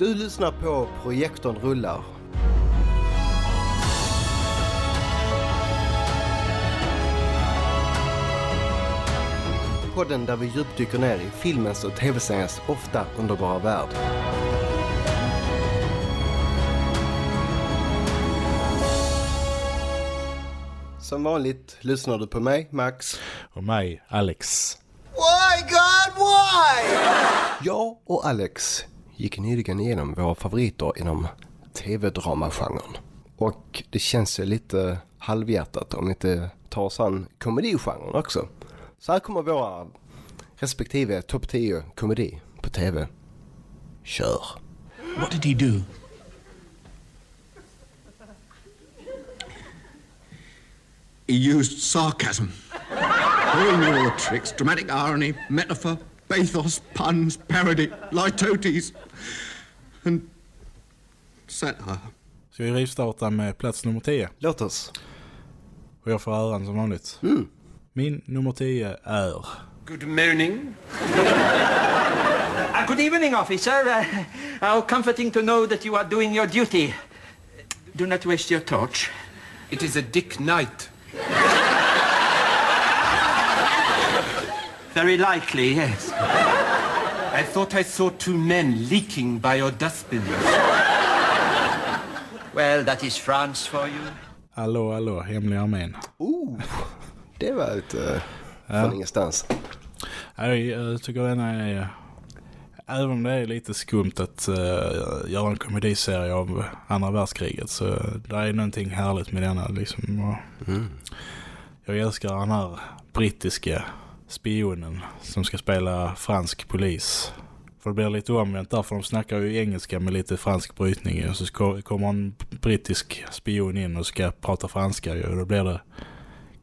Du lyssnar på Projektorn rullar. Podden där vi djupdyker ner i filmens och tv-seriens ofta underbara värld. Som vanligt lyssnar du på mig, Max. Och mig, Alex. Why God, why? Jag och Alex gick nyligen igenom våra favoriter inom tv-dramagenren. Och det känns ju lite halvhjärtat om vi inte tar oss an komedigenren också. Så här kommer våra respektive topp 10 komedi på tv. Kör! What did he do? He used sarcasm. All knew all the tricks dramatic irony, metaphor, pathos, puns, parody, litotes, and satire. Ska vi rivstarta med plats nummer 10? Låt oss. Och jag får äran som vanligt. Min nummer 10 är... Good morning. Uh, good evening, officer. Uh, how comforting to know that you are doing your duty. Do not waste your torch. It is a Dick night. Very likely, yes. I thought I saw two men leaking by your dustbin. Well, that is France for you. Hallå, hallå, hemliga armén. Oh, det var ett uh, från ingenstans. Jag, jag tycker denna är... Även om det är lite skumt att uh, göra en komediserie av andra världskriget så det är någonting härligt med denna liksom. Och Jag älskar den här brittiska spionen som ska spela fransk polis. För det blir lite omvänt där för de snackar ju engelska med lite fransk brytning och så kommer en brittisk spion in och ska prata franska och då blir det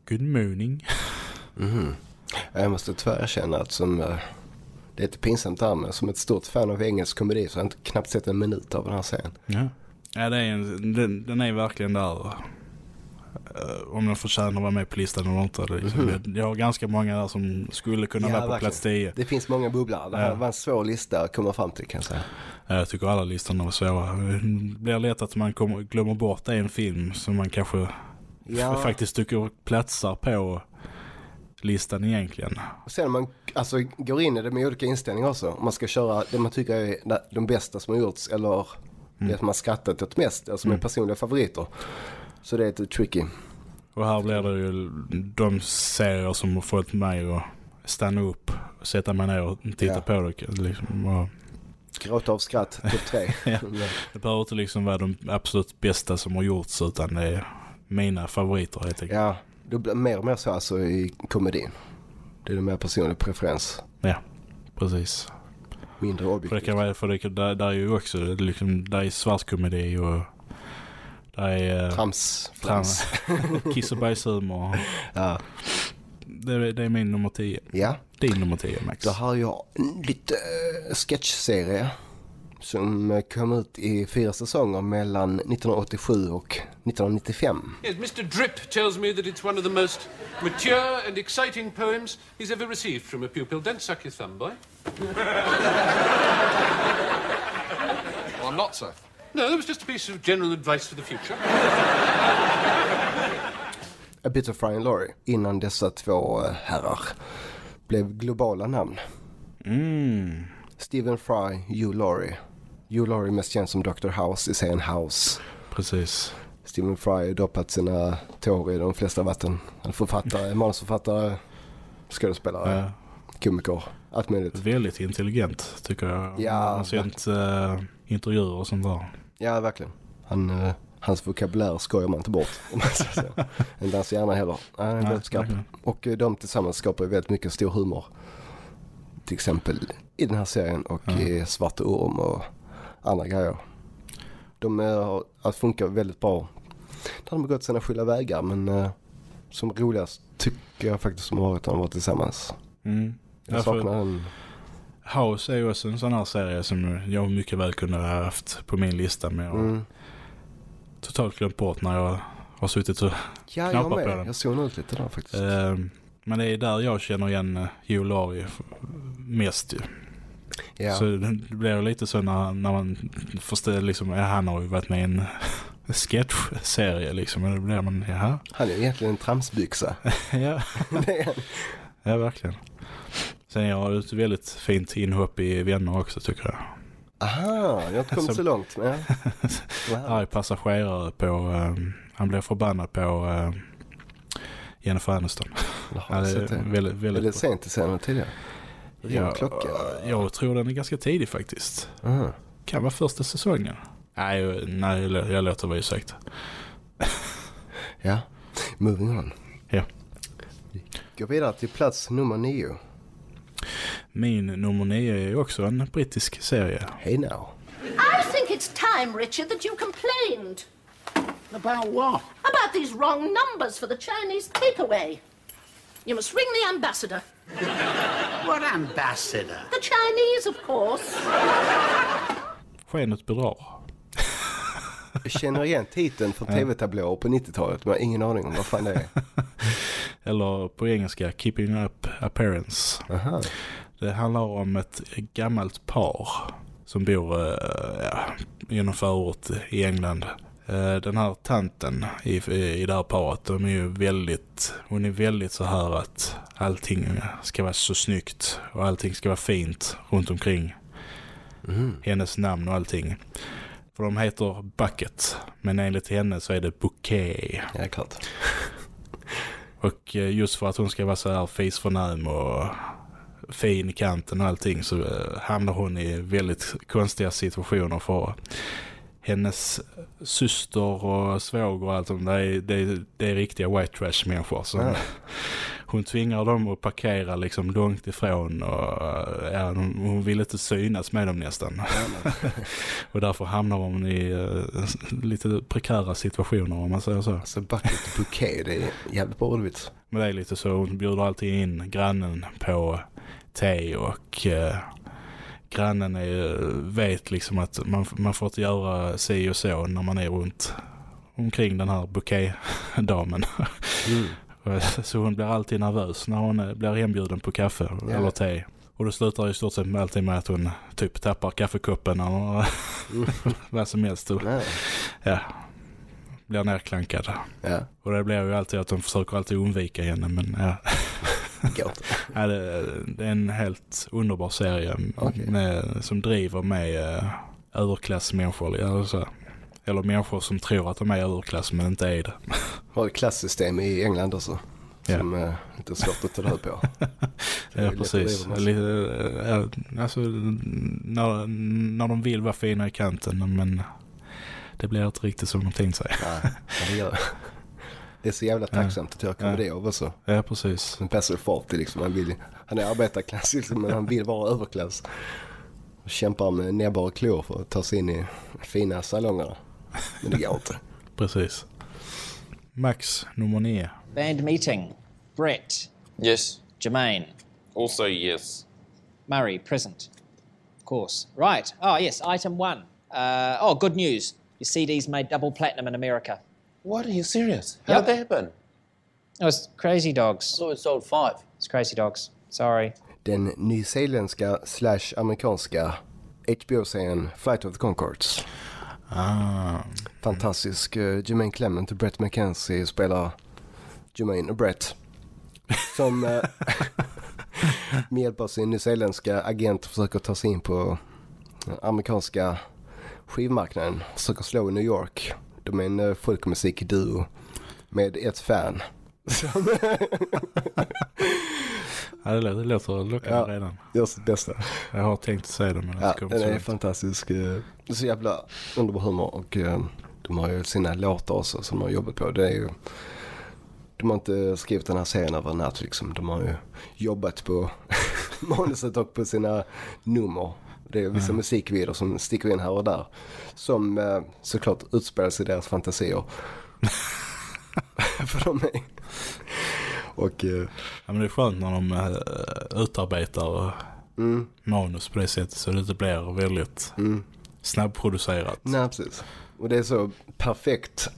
Good morning. Jag måste tyvärr erkänna att som, eh, det är lite pinsamt där men som ett stort fan av engelsk komedi så har jag inte knappt sett en minut av den här serien. Ja, ja det är en, den, den är verkligen där. Eh, om den förtjänar att vara med på listan eller inte. Det liksom, jag, jag har ganska många där som skulle kunna Ja, vara på verkligen. plats 10. Det finns många bubblor. Det här Ja. var en svår lista att komma fram till kan jag säga. Ja, Jag tycker alla listorna var svåra. Det blir lätt att man kommer, glömmer bort en film som man kanske Ja. faktiskt tycker platsar på listan egentligen. Och sen man alltså, går in i det med olika inställningar också. Om man ska köra det man tycker är de- bästa som har gjorts eller det som man skrattat åt mest. Eller som är personliga favoriter. Så det är lite tricky. Och här blir det ju de serier som har fått mig att stanna upp och sätta mig ner och titta Ja. på det. Liksom, och Gråta av skratt, topp tre. Ja. Det behöver inte liksom vara de absolut bästa som har gjorts utan det är mina favoriter helt enkelt. ja, det blir mer och mer så alltså i komedin. Det är en mer personlig preferens. Ja, precis. Mindre För det objektivt. kan vara, för det där, där är ju också liksom, där är svartkomedi och där är eh, Trams. trams, kiss och bajshumor. Ja. Det, är- det är min nummer 10. ja, Din nummer 10 Max. då har jag en lite eh, sketchserie. Som eh, kom ut i fyra säsonger mellan 1987 och 1995. Yes, Mr. Drip tells me that it's one of the most mature and exciting poems he's ever received from a pupil. Don't suck your thumb, boy. Well, I'm not, sir. No, that was just a piece of general advice for the future. A Bit of Fry and Laurie. Innan dessa två eh, herrar blev globala namn. Mm. Stephen Fry, Hugh Laurie. Hugh Laurie är mest känd som Dr. House i serien House. Precis. Stephen Fry har doppat sina tår i de flesta vatten. Han är författare, manusförfattare, skådespelare, Ja, komiker, allt möjligt. väldigt intelligent tycker jag. Ja, Jag har sett eh, intervjuer och sånt där. Ja, verkligen. Han, eh, hans vokabulär skojar man inte bort. Om man. Inte hans hjärna heller. Nej, han är väldigt skarp. Och eh, de tillsammans skapar ju väldigt mycket stor humor. Till exempel i den här serien och i Svarte Orm och andra grejer. De eh, har att väldigt bra. Där har de gått sina skilda vägar men eh, som roligast tycker jag faktiskt de har varit när de var tillsammans. Mm. Jag Ja, för- saknar en... House är ju också en sån här serie som jag mycket väl kunde ha haft på min lista men jag Mm. totalt glömt bort när jag har suttit och... Ja, jag Knappar på den. Jag såg ut lite där faktiskt. Eh, men det är där jag känner igen eh, Hugh Laurie f- mest ju. Ja. Så det blir lite så när, när man förstår liksom, ja, han har ju varit med i en sketch-serie liksom. Och då blir man, jaha. Han är egentligen en tramsbyxa. ja, ja, verkligen. Sen jag har ett väldigt fint inhopp i Vänner också tycker jag. Aha, jag har inte kommit Som- så långt. Men... Wow. Arg passagerare på, um, han blev förbannad på um, Jennifer Aniston. Jaha, Ja, det är det- väldigt, Är väldigt det sent i serien tidigare? Ja, klocka. Jag tror den är ganska tidig faktiskt. Aha. Kan vara första säsongen. Nej, nej jag, jag låter vara sagt. Ja, moving on. Ja. Vi går vidare till plats nummer nio. Min nummer nio är också en brittisk serie. Hey now. I think it's time, Richard, that you complained About what? about these wrong numbers for the Chinese takeaway. You must ring the ambassador. What ambassador? The Chinese, of course. Skenet bedrar. Jag känner igen titeln från tv-tablåer på 90-talet men jag har ingen aning om vad fan det är. Eller på engelska, Keeping Up Appearance. Aha. Det handlar om ett gammalt par som bor uh, ja, i förort i England. Eh, den här tanten i, i det här paret, de är ju väldigt, hon är väldigt så här att allting ska vara så snyggt och allting ska vara fint runt omkring. Hennes namn och allting. För de heter Bucket, men enligt henne så är det Bouquet. Ja, klart. Och eh, just för att hon ska vara så här fisförnäm och fin i kanten och allting så eh, hamnar hon i väldigt konstiga situationer för hennes syster och svåger och allt det är, det, är, det är riktiga white trash människor. Så Ja. Hon tvingar dem att parkera liksom långt ifrån och ja, hon, hon vill inte synas med dem nästan. och därför hamnar hon i eh, lite prekära situationer om man säger så. Alltså bucket bouquet, det är jävligt bra ordvits. Men det är lite så, hon bjuder alltid in grannen på te och eh, grannen är, vet liksom att man, man får inte göra si och så när man är runt omkring den här bouquet-damen. Och så hon blir alltid nervös när hon eh, blir hembjuden på kaffe Ja. eller te. Och det slutar i stort sett med alltid med att hon typ tappar kaffekoppen eller vad som helst. Nej. ja, blir nerklankad. Ja, Och det blir ju alltid att de försöker alltid undvika henne men ja. Ja, det, det är en helt underbar serie Okej. med, som driver med eh, överklassmänniskor. Eller, så. Eller människor som tror att de är överklass men inte är det. Har ett klassystem i England också. Ja. Som eh, inte är svårt att ta död på. Ja, precis. Lite, eh, ja, alltså, när, när de vill vara fina i kanten men det blir inte riktigt som de tänkt sig. Nej, det gör det. Det är så jävla tacksamt att göra komedi av också. Ja, precis. Som Pastor Farty liksom. Han, vill, han är arbetarklass liksom, men han vill vara överklass. Och kämpar med näbbar och klor för att ta sig in i fina salongerna. Men det går inte. Precis. Max nummer nio. Band meeting. Brett. Yes. Jermaine. Also, yes. Murray, present. Of course. Right. Oh, yes. Item one. Uh, oh, good news. Your CD's made double platinum in America. What? Are you serious? How Yep. did that happen? It was Crazy Dogs. I thought it sold five. It's Crazy Dogs. Sorry. Den nyzeeländska slash amerikanska HBO-serien Flight of the Conchords. Ah, Fantastisk. Uh, Jermaine Clement och Brett McKenzie spelar Jermaine och Brett. Som eh, med hjälp av sin nyzeeländska agent försöker ta sig in på amerikanska skivmarknaden. Försöker slå i New York. De är en uh, folkmusikduo med ett fan. ja, det låter, det låter lockande Ja. redan. Gör sitt bästa. Jag har tänkt säga det men Ja, inte den är långt. fantastisk. eh, Det så jävla underbar humor och eh, de har ju sina låtar också som de har jobbat på. Det är ju, de har inte skrivit den här serien över en natt liksom. De har ju jobbat på manuset och på sina nummer. Det är vissa musikvideor som sticker in här och där. Som eh, såklart utspelar sig i deras fantasier. För de är... Och eh, Ja, men det är skönt när de äh, utarbetar mm, manus på det sättet så det inte blir väldigt mm. snabbproducerat. Nej, precis. Och det är så perfekt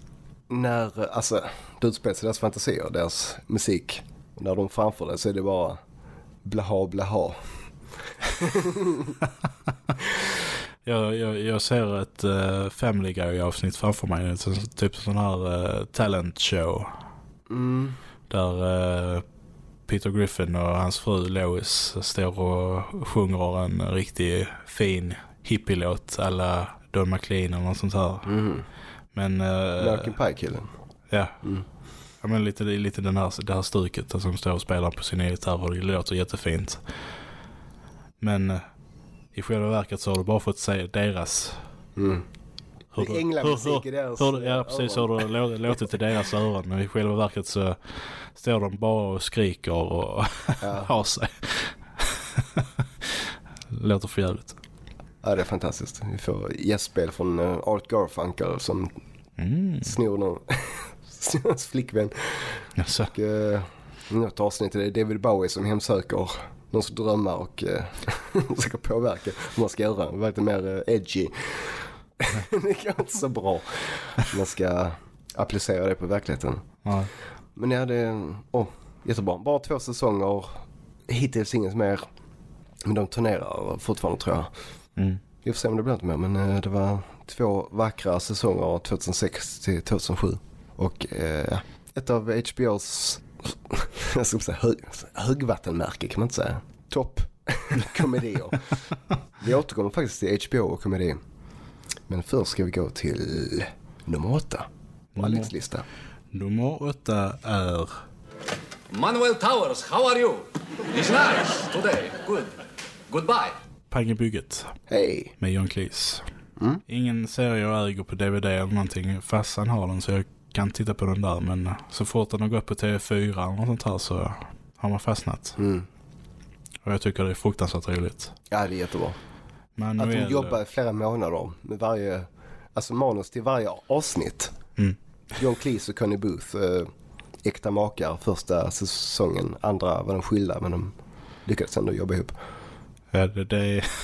när, alltså, det utspelar sig deras fantasier, deras musik. Och när de framför det så är det bara blaha blaha. Jag, jag, jag ser ett uh, Family Guy-avsnitt framför mig. Typ sån här uh, talent show. Mm. Där eh, Peter Griffin och hans fru Lois står och sjunger en riktig fin hippie-låt alla Don McLean eller något sånt här. Mm. Men... eh, American Pie-killen. Ja. Mm. ja men lite, lite den här, det här stuket som står och spelar på sin gitarr och det låter jättefint. Men eh, i själva verket så har du bara fått se deras... Mm. Hur Det är änglamusik i deras hur, Ja precis, hur öron. det lå- låtit i deras öron. Men i själva verket så står de bara och skriker och Ja. har sig. Låter för jävligt. Ja, det är fantastiskt. Vi får gästspel från uh, Art Garfunkel som Mm. snor någon snor hans flickvän. Alltså, Och uh, något avsnitt är det David Bowie som hemsöker någons drömmar och uh, försöker påverka hur man ska göra. Verkligen mer uh, edgy. det kanske inte så bra. Man ska applicera det på verkligheten. ja. Men ja, det är oh, jättebra. Bara två säsonger. Hittills inget mer. Men de turnerar fortfarande tror jag. Mm. Vi får se om det blir något mer. Men eh, det var två vackra säsonger 2006 till 2007. Och eh, ett av HBOs jag ska säga, hög, högvattenmärke kan man inte säga. Topp komedier. vi återkommer faktiskt till HBO och komedi. Men först ska vi gå till nummer åtta på Alex lista. Nummer åtta är... Manuel Towers, how are you? It's nice today. Good. Goodbye. Pang i bygget Hej! med John Cleese. Ingen serie jag äger på DVD eller någonting. Farsan har den så jag kan titta på den där. Men så fort den har gått på TV4 eller något sånt här så har man fastnat. Mm. Och jag tycker det är fruktansvärt roligt. Ja, det är jättebra. Att Manuel, de jobbar flera månader med varje, alltså manus till varje avsnitt. Mm. John Cleese och Connie Booth, eh, äkta makar första säsongen. Andra var de skilda men de lyckades ändå jobba ihop. Ja, det, det är...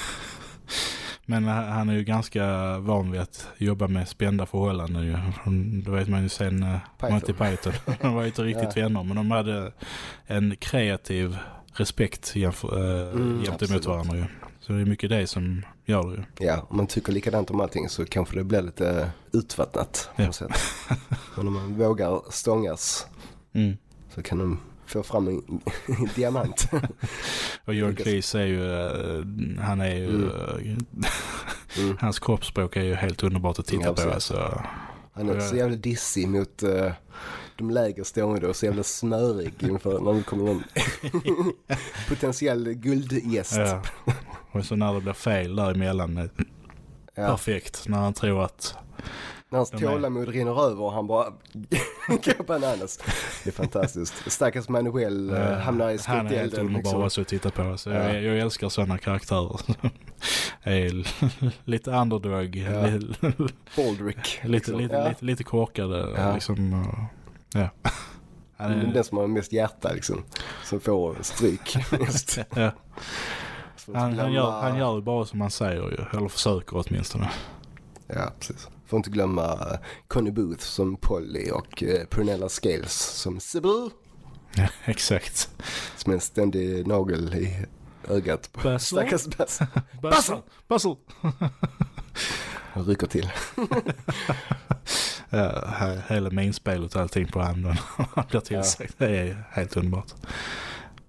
Men han är ju ganska van vid att jobba med spända förhållanden. Ju. Det vet man ju sen uh, Python. Monty Python. De var inte riktigt vänner men de hade en kreativ respekt jämför, uh, Mm, gentemot absolut. varandra. Ju. Så det är mycket det som gör det ju. Ja, om man tycker likadant om allting så kanske det blir lite utvattnat på Ja. sätt. Men om man vågar stångas Mm. så kan de få fram en diamant. Och John. Cleese är ju, eh, han är ju, Mm. eh, Mm. hans kroppsspråk är ju helt underbart att titta Ja, på. Alltså. Han är så jävla dissig mot eh, de lägre stående och så jävla snörig inför när det kommer någon potentiell guldgäst. Ja. Och så när det blir fel däremellan, Ja. perfekt. När han tror att När hans De är- tålamod rinner över och han bara bananas. Det är fantastiskt. Stackars Manuel uh, hamnar i han är helt underbar Liksom. också att titta på. Så Ja. jag, jag älskar sådana karaktärer. är lite underdog, Ja. li- Baldrick. lite, liksom. lite, ja. lite, lite korkade. Ja. Liksom, ja. Han är, Den som har mest hjärta liksom. Som får stryk. Ja. Han, han, gör, han gör bara som han säger ju. Eller försöker åtminstone. Ja, precis. Får inte glömma eh, Connie Booth som Polly och uh, Prunella Scales som Sybil. Ja, exakt. Som en ständig nagel i ögat på Basil? stackars Bass. Basil! Basil! Han rycker till. Ja, he- hela minspelet och allting på handen. Han blir tillsagt. Det är helt underbart.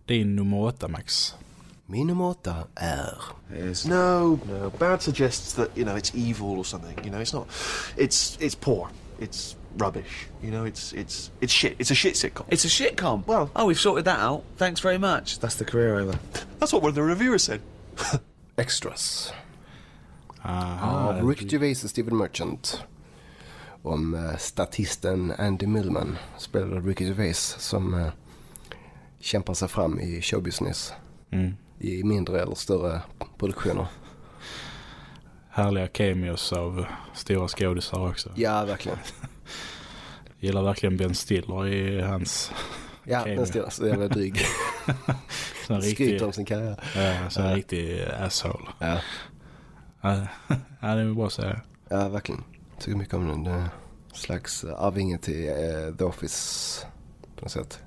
Din nummer åtta, Max. Min nummer åtta är... Is no, no. Bad suggests that you know it's evil or something. You know, it's not. It's it's poor. It's rubbish. You know, it's it's it's shit. It's a shit sitcom. It's a shitcom. Well- oh, we've sorted that out. Thanks very much. That's the career over. That's what one of the reviewers said. Extras. Aha, Av Rick Gervais och Steven Merchant. Om eh, statisten Andy Millman. Spelade av Ricky Gervais som eh, kämpar sig fram i showbusiness. Mm. I mindre eller större produktioner. Härliga cameos av stora skådisar också. Ja, verkligen. Gillar verkligen Ben Stiller i hans... Ja, Cameo. den står så jävla dryg. Skryter om sin karriär. ja, sån Ja. riktig asshole. Ja. Ja, det är bra att säga. Ja, verkligen. Tycker mycket om den. Det är slags arvinge till eh, The Office på något sätt.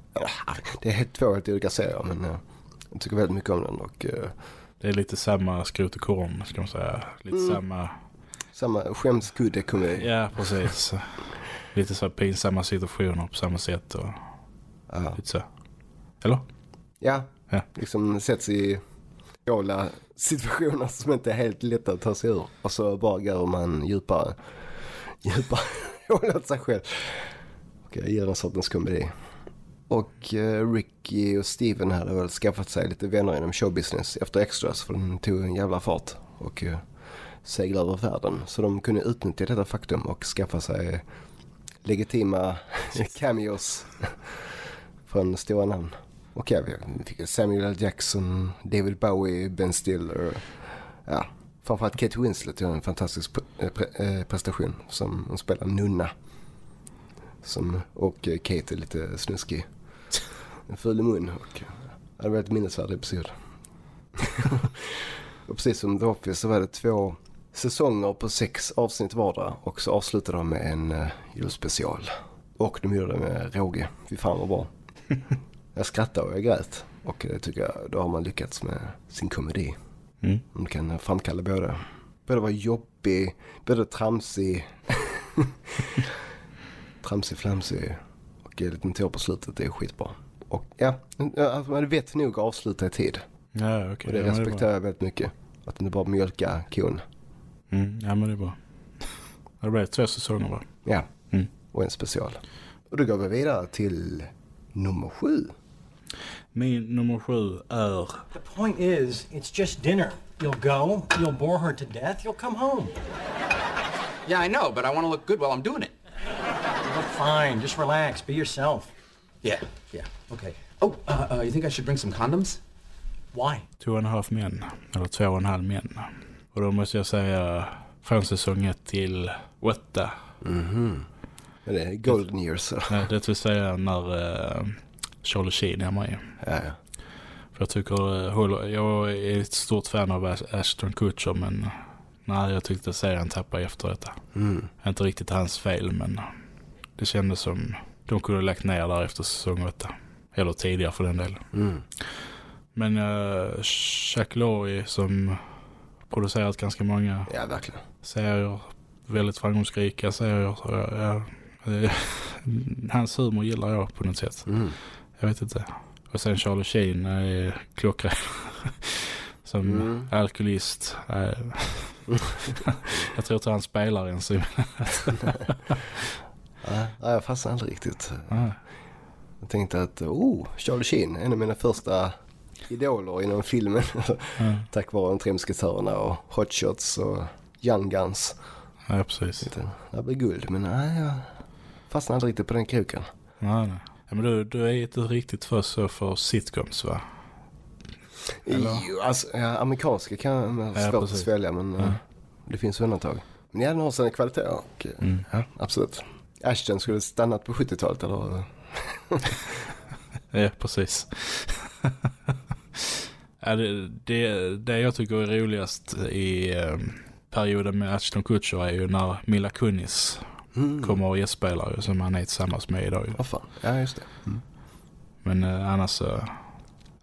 Det är helt två helt olika serier men eh, jag tycker väldigt mycket om den och eh, Det är lite samma skrot och korn ska man säga. Lite Mm. samma... Samma skämskudde-komedi. Ja, precis. lite så pinsamma situationer på samma sätt och lite så. Eller? Ja, Ja. liksom sätts i situationer som inte är helt lätta att ta sig ur. Och så bara går man djupare, Djupa hål sig själv. Och jag gillar den sortens komedi. Och Ricky och Steven hade väl skaffat sig lite vänner inom showbusiness efter Extras för den tog en jävla fart och eh, seglade över världen. Så de kunde utnyttja detta faktum och skaffa sig legitima cameos från stora namn. Och ja, vi fick Samuel L. Jackson, David Bowie, Ben Stiller. Ja, framförallt Kate Winslet gör en fantastisk pre- eh, pre- eh, prestation som hon spelar nunna. Som, och eh, Kate är lite snuskig. En ful i mun och ja, det var ett minnesvärd episod. och precis som The Office så var det två säsonger på sex avsnitt vardera och så avslutade de med en uh, julspecial. Och de gjorde det med råge. Fy fan vad bra. jag skrattade och jag grät. Och det tycker jag, då har man lyckats med sin komedi. Mm. Man kan framkalla både, både vara jobbig, både tramsig, tramsig, flamsig och en liten tår på slutet. Det är skitbra. Och ja, alltså man vet nog att avsluta i tid. Ja, okej. Och det Ja, respekterar jag väldigt mycket. Att inte bara mjölka kon. Mm, ja, men det är bra. Det blev två säsonger va? Ja, Mm. och en special. Och då går vi vidare till nummer sju. Min nummer sju är... The point is, it's just dinner. You'll go, you'll bore her to death, you'll come home. Yeah, I know, but I want to look good while I'm doing it. You look fine. Just relax. Be yourself. Yeah, yeah, okay. Oh, uh, uh, you think I should bring some condoms? Why? Two and a half män. Eller två och en halv män. Och då måste jag säga från säsong ett till åtta. Mhm. Men det är golden years. Ja, Det vill säga när uh, Charlie Sheen är med. Ja, ja. För jag tycker, eh, jag är ett stort fan av Ash- Ashton Kutcher men nej, jag tyckte serien tappade efter detta. Mm. Inte riktigt hans fel men det kändes som de kunde ha lagt ner där efter säsong åtta. Eller tidigare för den delen. Mm. Men uh, Chuck Lorre som producerat ganska många Ja, verkligen. serier, väldigt framgångsrika serier. Så jag, jag, eh, hans humor gillar jag på något sätt. Mm. Jag vet inte. Och sen Charlie Sheen är klockren. Som Mm. alkoholist. Jag tror inte han spelar ens. Ja, jag fastnade aldrig riktigt. Ja. Jag tänkte att, oh, Charlie Sheen, en av mina första idoler inom filmen. Ja. Tack vare de tre musketörerna och Hot Shots och Young Guns. ja, precis. Det blir guld, men nej, jag fastnade aldrig riktigt på den kroken. Ja, nej. Ja, men du, du är inte riktigt för så för sitcoms va? Eller? Jo, alltså, ja, amerikanska kan vara Ja, svårt att precis. svälja, men Ja. eh, det finns undantag. Men ja, den har sina kvaliteter och eh, Mm. ja, absolut. Ashton skulle stannat på 70-talet eller? Ja, precis. ja, det, det, det jag tycker är roligast i eh, perioden med Ashton Kutcher är ju när Mila Kunis Mm. kommer och gästspelar ju, som han är tillsammans med idag. Vad fan, ja just det. Mm. Men eh, annars så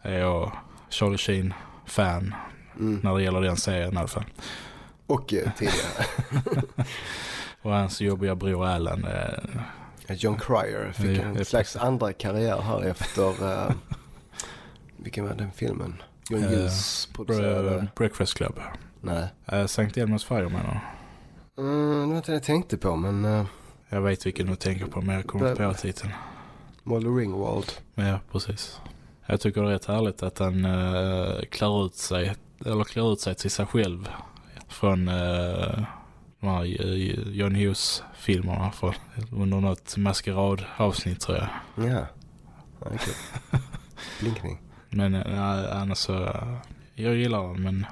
är jag Charlie Sheen fan Mm. när det gäller den serien i alla fall. Och eh, tidigare. Och hans jobbiga bror Alan. Eh, John Cryer fick Ja, en slags andra karriär här efter, eh, vilken var den filmen? John Eh, Hughes producerade. Bre- Breakfast Club. Nej. Uh, Sankt Elmos Fire menar? Mm, det var inte det jag tänkte på, men uh, Jag vet vilken du tänker på men jag kommer inte på titeln. Molly Ringwald. Ja, precis. Jag tycker det är rätt härligt att han uh, klär ut sig, eller klär ut sig till sig själv från uh, de här John Hughes-filmerna under något maskeradavsnitt tror jag. Ja, okej. Blinkning. Men uh, annars så, uh, jag gillar den men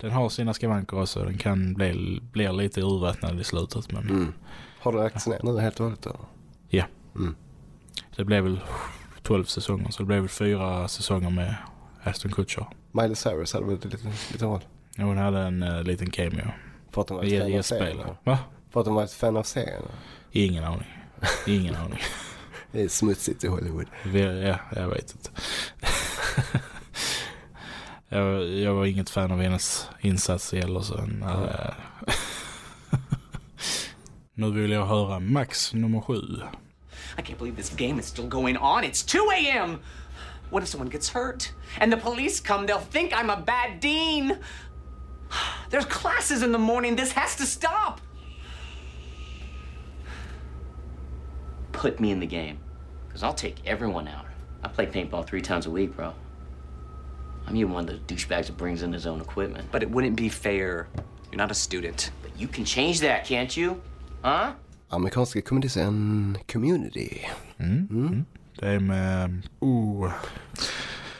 den har sina skavanker också. Den kan bli, bli lite urvattnad i slutet men Mm. Har du lagts ner nu helt och hållet ja. Mm. Det blev väl 12 säsonger så det blev väl fyra säsonger med Aston Kutcher. Miley Cyrus hade väl lite, lite roll. Ja, Hon hade en uh, liten cameo. För att hon var ett fan av serien. Va? För att hon var ett fan av serien. Ingen aning. Ingen aning. Det är smutsigt i Hollywood. Ja, jag vet inte. Jag, jag var inget fan av hennes insats heller. Så, nej. nu vill jag höra Max nummer sju. I can't believe this game is still going on. It's 2 a.m. What if someone gets hurt? And the police come, they'll think I'm a bad dean. There's classes in the morning. This has to stop. Put me in the game, because I'll take everyone out. I play paintball three times a week, bro. I'm even one of the douchebags that brings in his own equipment. But it wouldn't be fair. You're not a student. But you can change that, can't you? Huh? Amerikanska komediserien Community. Mm. Det är med... Oh.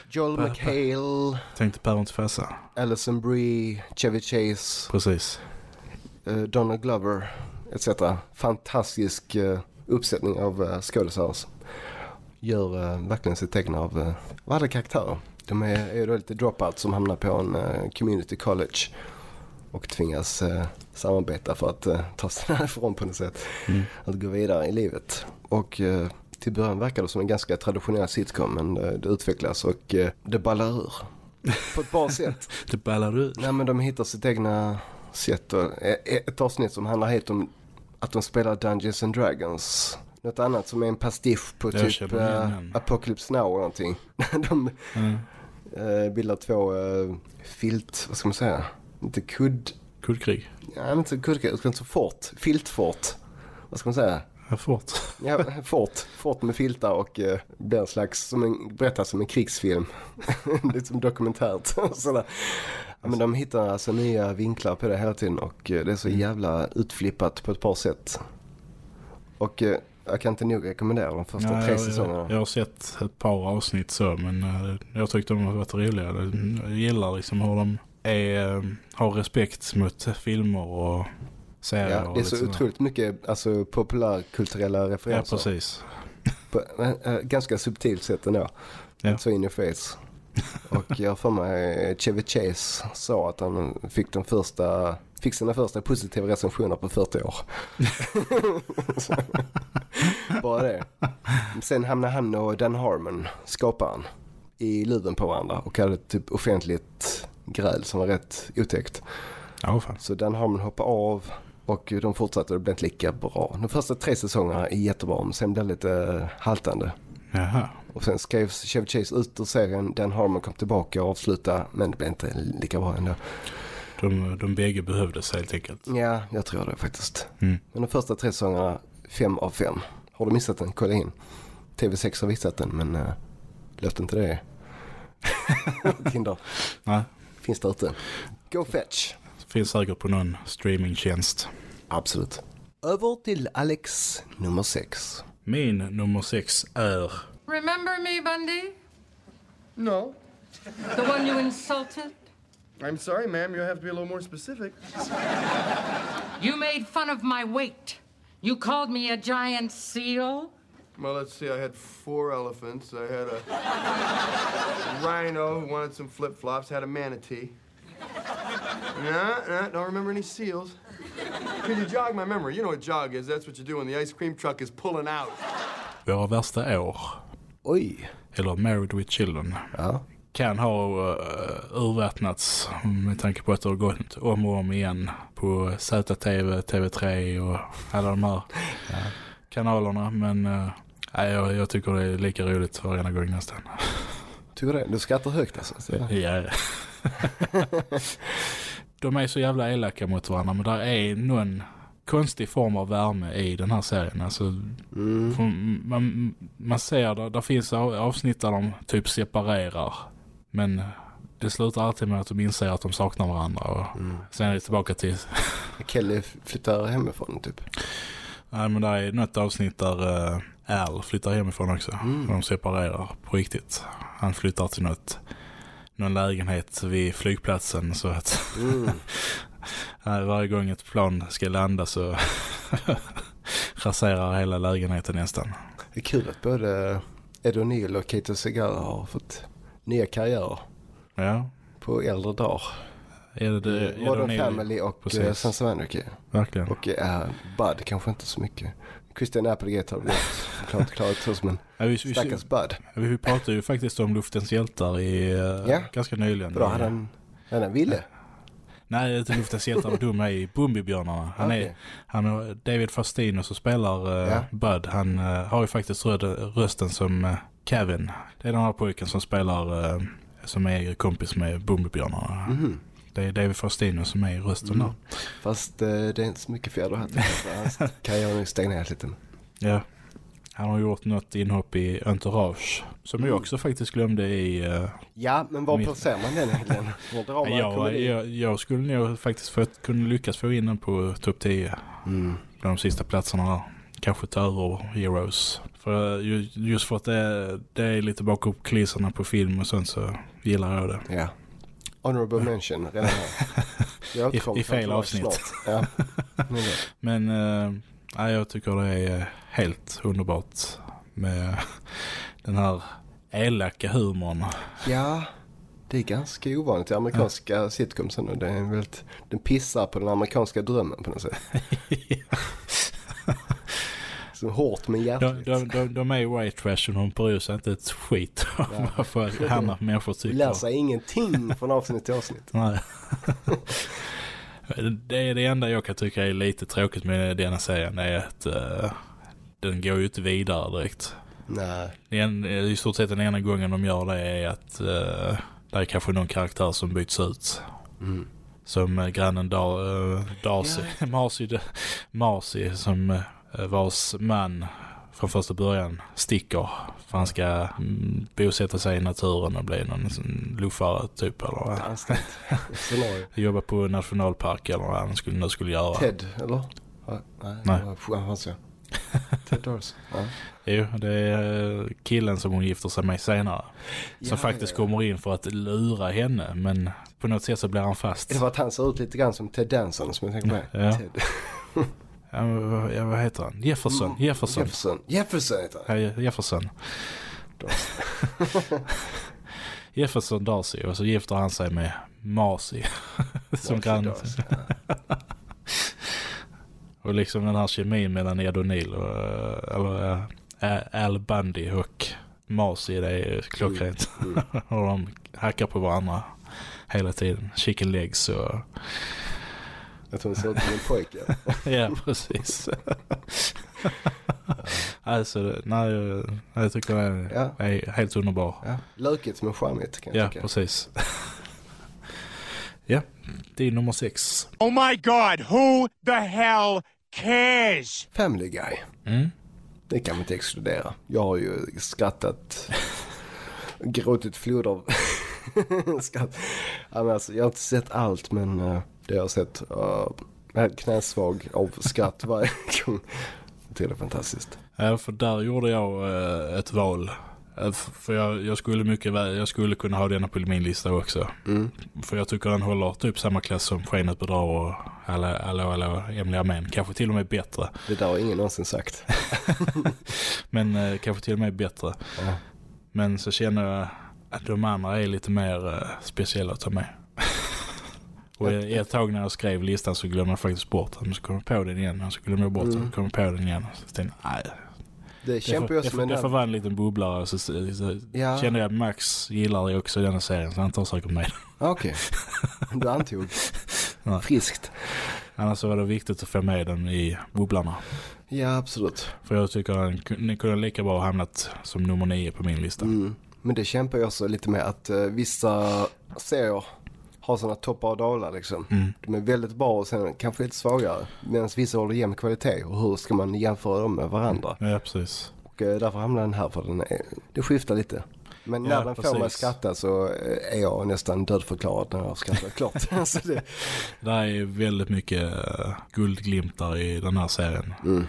Joel Per- McHale, Tänkte päron till farsa. Alison Brie, Chevy Chase, Precis. eh, Donald Glover etc. Fantastisk eh, uppsättning av uh, skådisar. alltså. Gör eh, verkligen sitt egna av uh, varje karaktär. De är, är då lite dropouts som hamnar på en eh, community college och tvingas eh, samarbeta för att eh, ta sig därifrån på något sätt. Mm. Att gå vidare i livet. Och till början verkar det som en ganska traditionell sitcom men det utvecklas och det ballar ur. På ett bra sätt. Det ballar ur. Nej men de hittar sitt egna sätt. Och, ett avsnitt som handlar helt om att de spelar Dungeons and Dragons. Något annat som är en pastisch på Jag typ uh. Apocalypse Now eller någonting. de Mm. Eh, bildar två eh, filt, vad ska man säga? Inte kudd... Kuddkrig. Ja, inte kuddkrig, utan så fort. Filtfort. Vad ska man säga? Ja, fort. Ja, fort. Fort med filtar och eh, blir en slags, som en, berättas som en krigsfilm. Lite som dokumentärt. Sådär. Ja, men de hittar alltså nya vinklar på det hela tiden och eh, det är så jävla utflippat på ett par sätt. Och jag kan inte nog rekommendera de första Ja, tre säsongerna. jag, jag har sett ett par avsnitt så men eh, jag tyckte de har varit roliga. Jag gillar liksom hur de är, eh, har respekt mot filmer och serier. Ja, det är så sådär. otroligt mycket alltså, populärkulturella Ja, referenser. precis. På, äh, ganska subtilt sätt ändå. Ja. Inte så in i face. Och jag för mig Chevy Chase sa att han fick, den första, fick sina första positiva recensioner på 40 år. Bara det. Sen hamnade han och Dan Harmon, skaparen, i luven på varandra och hade typ offentligt gräl som var rätt otäckt. Ja. Så Dan Harmon hoppade av och de fortsatte och det blev inte lika bra. De första tre säsongerna är jättebra men sen blev det lite haltande. Jaha. Och sen skrevs Chevy Chase ut ur serien. Dan Harmon kom tillbaka och avslutade men det blev inte lika bra ändå. De, de bägge behövdes helt enkelt. Ja, jag tror det faktiskt. Mm. Men de första tre säsongerna, fem av fem. Har du missat den? Kolla in. TV6 har visat den men uh, låt inte det Tinder. Nej. Finns där ute. Go fetch. Finns säkert på någon streamingtjänst. Absolut. Över till Alex nummer sex. Min nummer sex är... Remember me, Bundy? No. The one you insulted? I'm sorry, ma'am. You'll have to be a little more specific. You made fun of my weight. You called me a giant seal? Well, let's see. I had four elephants. I had a rhino who wanted some flip flops. Had a manatee. Nah, nah, don't remember any seals. Could you jog my memory? You know what jog is. That's what you do when the ice cream truck is pulling out. Våra värsta år. Oj. Eller Married with Children. Ja. Kan ha uh, urvattnats med tanke på att det har gått om och om igen på ZTV, TV3 och alla de här kanalerna. Men uh, jag, jag tycker det är lika roligt varenda gång nästan. Tycker du det? Du skrattar högt alltså? Så. Ja. de är så jävla elaka mot varandra men där är någon konstig form av värme i den här serien. Alltså, Mm. man, man ser där, där finns av- avsnitt där de typ separerar. Men det slutar alltid med att de inser att de saknar varandra. Och Sen är det tillbaka till... Kelly flyttar hemifrån typ. Nej men det är något avsnitt där uh, Al flyttar hemifrån också. Så de separerar på riktigt. Han flyttar till något, någon lägenhet vid flygplatsen så att Mm. Varje gång ett plan ska landa så raserar hela lägenheten nästan. Det är kul att både Ed O'Neill och Kate Segal har fått nya karriärer Ja. på äldre dagar. Är Modern Family och Precis. uh, Sons of Anarchy. Verkligen. Och uh, Bud kanske inte så mycket. Christian Applegate har blivit klart klarat oss men Ja, vi, vi, stackars Bud. vi, vi pratade ju faktiskt om Luftens hjältar i, eh, Ja. ganska nyligen. Bra, han, hade han ville? Nej, inte Luftens hjältar, var dum är i Bumbibjörnarna. Han är, Okej. han är David Faustino som spelar eh, Ja. Bud. Han eh, har ju faktiskt röd, rösten som uh, Kevin. Det är den här pojken som spelar, eh, som är kompis med Bumbibjörnarna. Mhm. Det är David Faustino som är i rösten Mm. där. Fast det är inte så mycket fjäder här. Hans karriär har ju stagnerat lite. Ja. Han har gjort något inhopp i Entourage. Som jag Mm. också faktiskt glömde i... eh, Ja, men var Mitt- placerar man den egentligen? Jag, jag, jag skulle nog faktiskt få, kunna lyckas få in den på topp 10. Mm. De sista platserna där. Kanske ta över Heroes. För eh, ju- just för att det, det är lite bakom kulisserna på film och sånt så gillar jag det. Ja. Honorable mention redan här. Jag I, I fel avsnitt. Ja. Men det. Eh, ja, jag tycker det är helt underbart med den här elaka humorn. ja, det är ganska ovanligt i amerikanska sitcomsen. Det är väldigt, den pissar på den amerikanska drömmen på något sätt. Så hårt men De, hjärtligt. de, de, de är white trash och de bryr sig inte ett skit om Ja. vad andra människor tycker. sig ingenting från avsnitt till avsnitt. Nej. Det är det enda jag kan tycka är lite tråkigt med denna serien är att eh, den går ju inte vidare direkt. Nej. En, I stort sett den ena gången de gör det är att uh, det är kanske någon karaktär som byts ut. Mm. Som uh, grannen da, uh, Darcy, Marcy, Marcy som uh, vars man från första början sticker. För han ska mm, bosätta sig i naturen och bli någon sån luffare typ. Eller, jobba på nationalpark eller vad han skulle, nu skulle göra. Ted, eller? Ja, nej. Nej. Vad var det? Ted Dorsey. Ja. Jo, det är eh, killen som hon gifter sig med senare. Som Ja, faktiskt ja. kommer in för att lura henne. Men på något sätt så blir han fast. Det var att han ser ut lite grann som Ted Danson som jag tänkte på. Ja. Ted. Ja, vad- heter han? Jefferson. Jefferson. Jefferson. Jefferson heter han. Ja, Jefferson. Jefferson Darcy och så gifter han sig med Marcy. som grann. Och liksom den här kemin mellan Ed O'Neill och eh, eller, eh, Al Bundy och Marcy det är klockrent. Mm, och de hackar på varandra hela tiden. Chicken legs och... Jag tror hon ser ut som en pojke. ja, precis. alltså, nej, jag, tycker det är, Ja. är helt underbar. Ja. Lökigt men charmigt kan jag Ja, tycka. precis. ja, det är nummer sex. Oh my god, who the hell cares? Family Guy. Mm. Det kan man inte exkludera. Jag har ju skrattat, gråtit flod av skratt. Ja, alltså, jag har inte sett allt men eh, det jag har sett, uh, knäsvag av skratt varje gång. Det är fantastiskt. Ja, för där gjorde jag eh, ett val. F- För jag, jag skulle mycket väl, jag skulle kunna ha denna på min lista också. Mm. För jag tycker den håller typ samma klass som Skenet bedrar och Hallå, hallå, hallå, Emily Män. Kanske till och med bättre. Det där har ingen någonsin sagt. Men eh, kanske till och med bättre. Ja. Men så känner jag att de andra är lite mer speciella att ta med. Och ett tag när jag skrev listan så glömde jag faktiskt bort den. Så kom jag på den igen. Och så glömde jag bort den. Mm. Kom jag på den igen. Så tänkte jag, nej. Det Det kämpar jag som en... det får vara en liten bubblare. Så, så, så Ja. kände jag att Max gillar det också denna serien. Så han tar säkert med den. Okej, du antog. Friskt. Annars så var det viktigt att få med den i bubblarna. Ja, absolut. För jag tycker kun- den kunde lika bra ha hamnat som nummer nio på min lista. Mm. Men det kämpar jag också lite med att uh, vissa serier har sådana toppar och dalar liksom. Mm. De är väldigt bra och sen kanske lite svagare. Medan vissa håller jämn kvalitet. Och hur ska man jämföra dem med varandra? Ja, precis. Och uh, därför hamnar den här för den är, det skiftar lite. Men när Ja, den får mig att precis. skratta så eh, är jag nästan dödförklarad när jag har skrattat klart. så det, Det är väldigt mycket uh, guldglimtar i den här serien. Mm.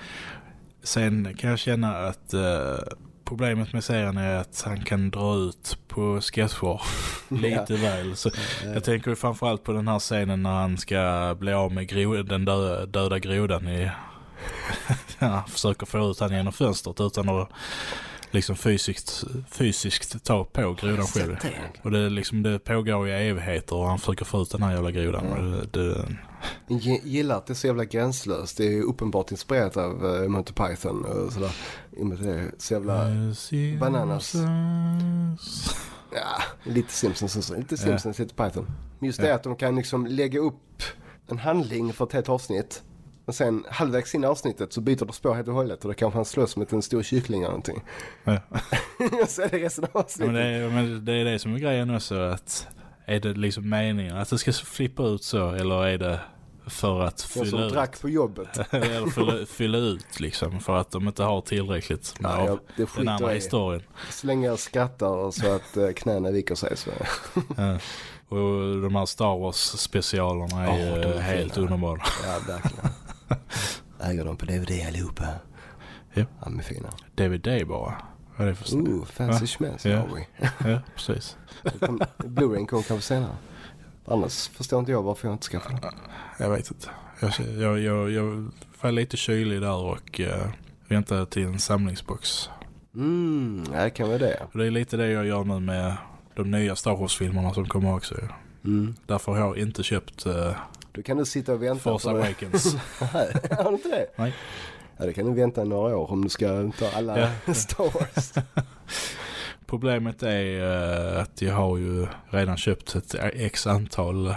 Sen kan jag känna att eh, problemet med serien är att han kan dra ut på sketcher lite väl. Så jag tänker ju framförallt på den här scenen när han ska bli av med gro den dö döda grodan i... ja, försöker få ut han genom fönstret utan att liksom fysiskt, fysiskt ta på grodan själv. Och det, är liksom, det pågår i evigheter och han försöker få ut den här jävla grodan. Och Det, det, Jag gillar att det är så jävla gränslöst. Det är uppenbart inspirerat av uh, Monty Python och sådär. I och med det är så jävla bananas. Ja, lite Simpsons också. Lite Simpsons, lite Python. Just det Ja. att de kan liksom lägga upp en handling för ett helt avsnitt. Och sen halvvägs in i avsnittet så byter de spår helt och hållet. Och då kanske han slåss mot en stor kyckling eller någonting. Ja. och så är det resten av Ja, avsnittet. men, det är, men det är det som är grejen också. Att är det liksom meningen att det ska flippa ut så eller är det för att fylla som ut? drack på jobbet. eller fylla, fylla ut liksom för att de inte har tillräckligt med Ja, det den andra historien. Så länge jag skrattar så att eh, knäna viker sig så. Ja. Och de här Star Wars specialerna är Ja, är helt underbara. Ja, verkligen. Äger dem på DVD allihopa. Ja. Ja, är fina. DVD bara. Vad är det för snack? Ooh, fancy Va? schmancy ja. har vi. ja, precis. Blu-ray kom kanske senare. Annars förstår inte jag varför jag inte skaffar den. Jag vet inte. Jag, jag, jag, jag var lite kylig där och uh, väntade till en samlingsbox. Mm, ja, det kan vara det. Det är lite det jag gör nu med de nya Star Wars-filmerna som kommer också. Mm. Därför har jag inte köpt uh, Då kan du sitta och vänta Force. Awakens. Nej, har du inte det? Nej. Ja, det kan du vänta några år om du ska ta alla Ja. Star Wars. Problemet är eh, att jag har ju redan köpt ett x antal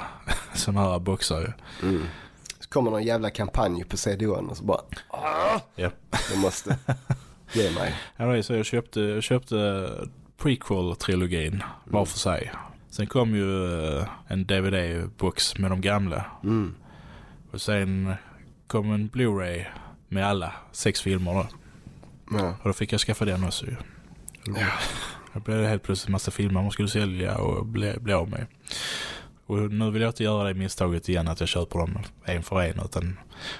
sådana här boxar. Mm. Så kommer någon jävla kampanj på CDON och så bara ah, Ja. jag måste ge mig. Ja, så jag köpte, jag köpte prequel-trilogin var för sig. Sen kom ju eh, en DVD-box med de gamla. Mm. Och sen kom en Blu-ray med alla sex filmer då. Ja. Och då fick jag skaffa den också ju. Då blev det helt plötsligt en massa filmer man skulle sälja och bli, bli av med. Och nu vill jag inte göra det misstaget igen att jag köper dem en för en utan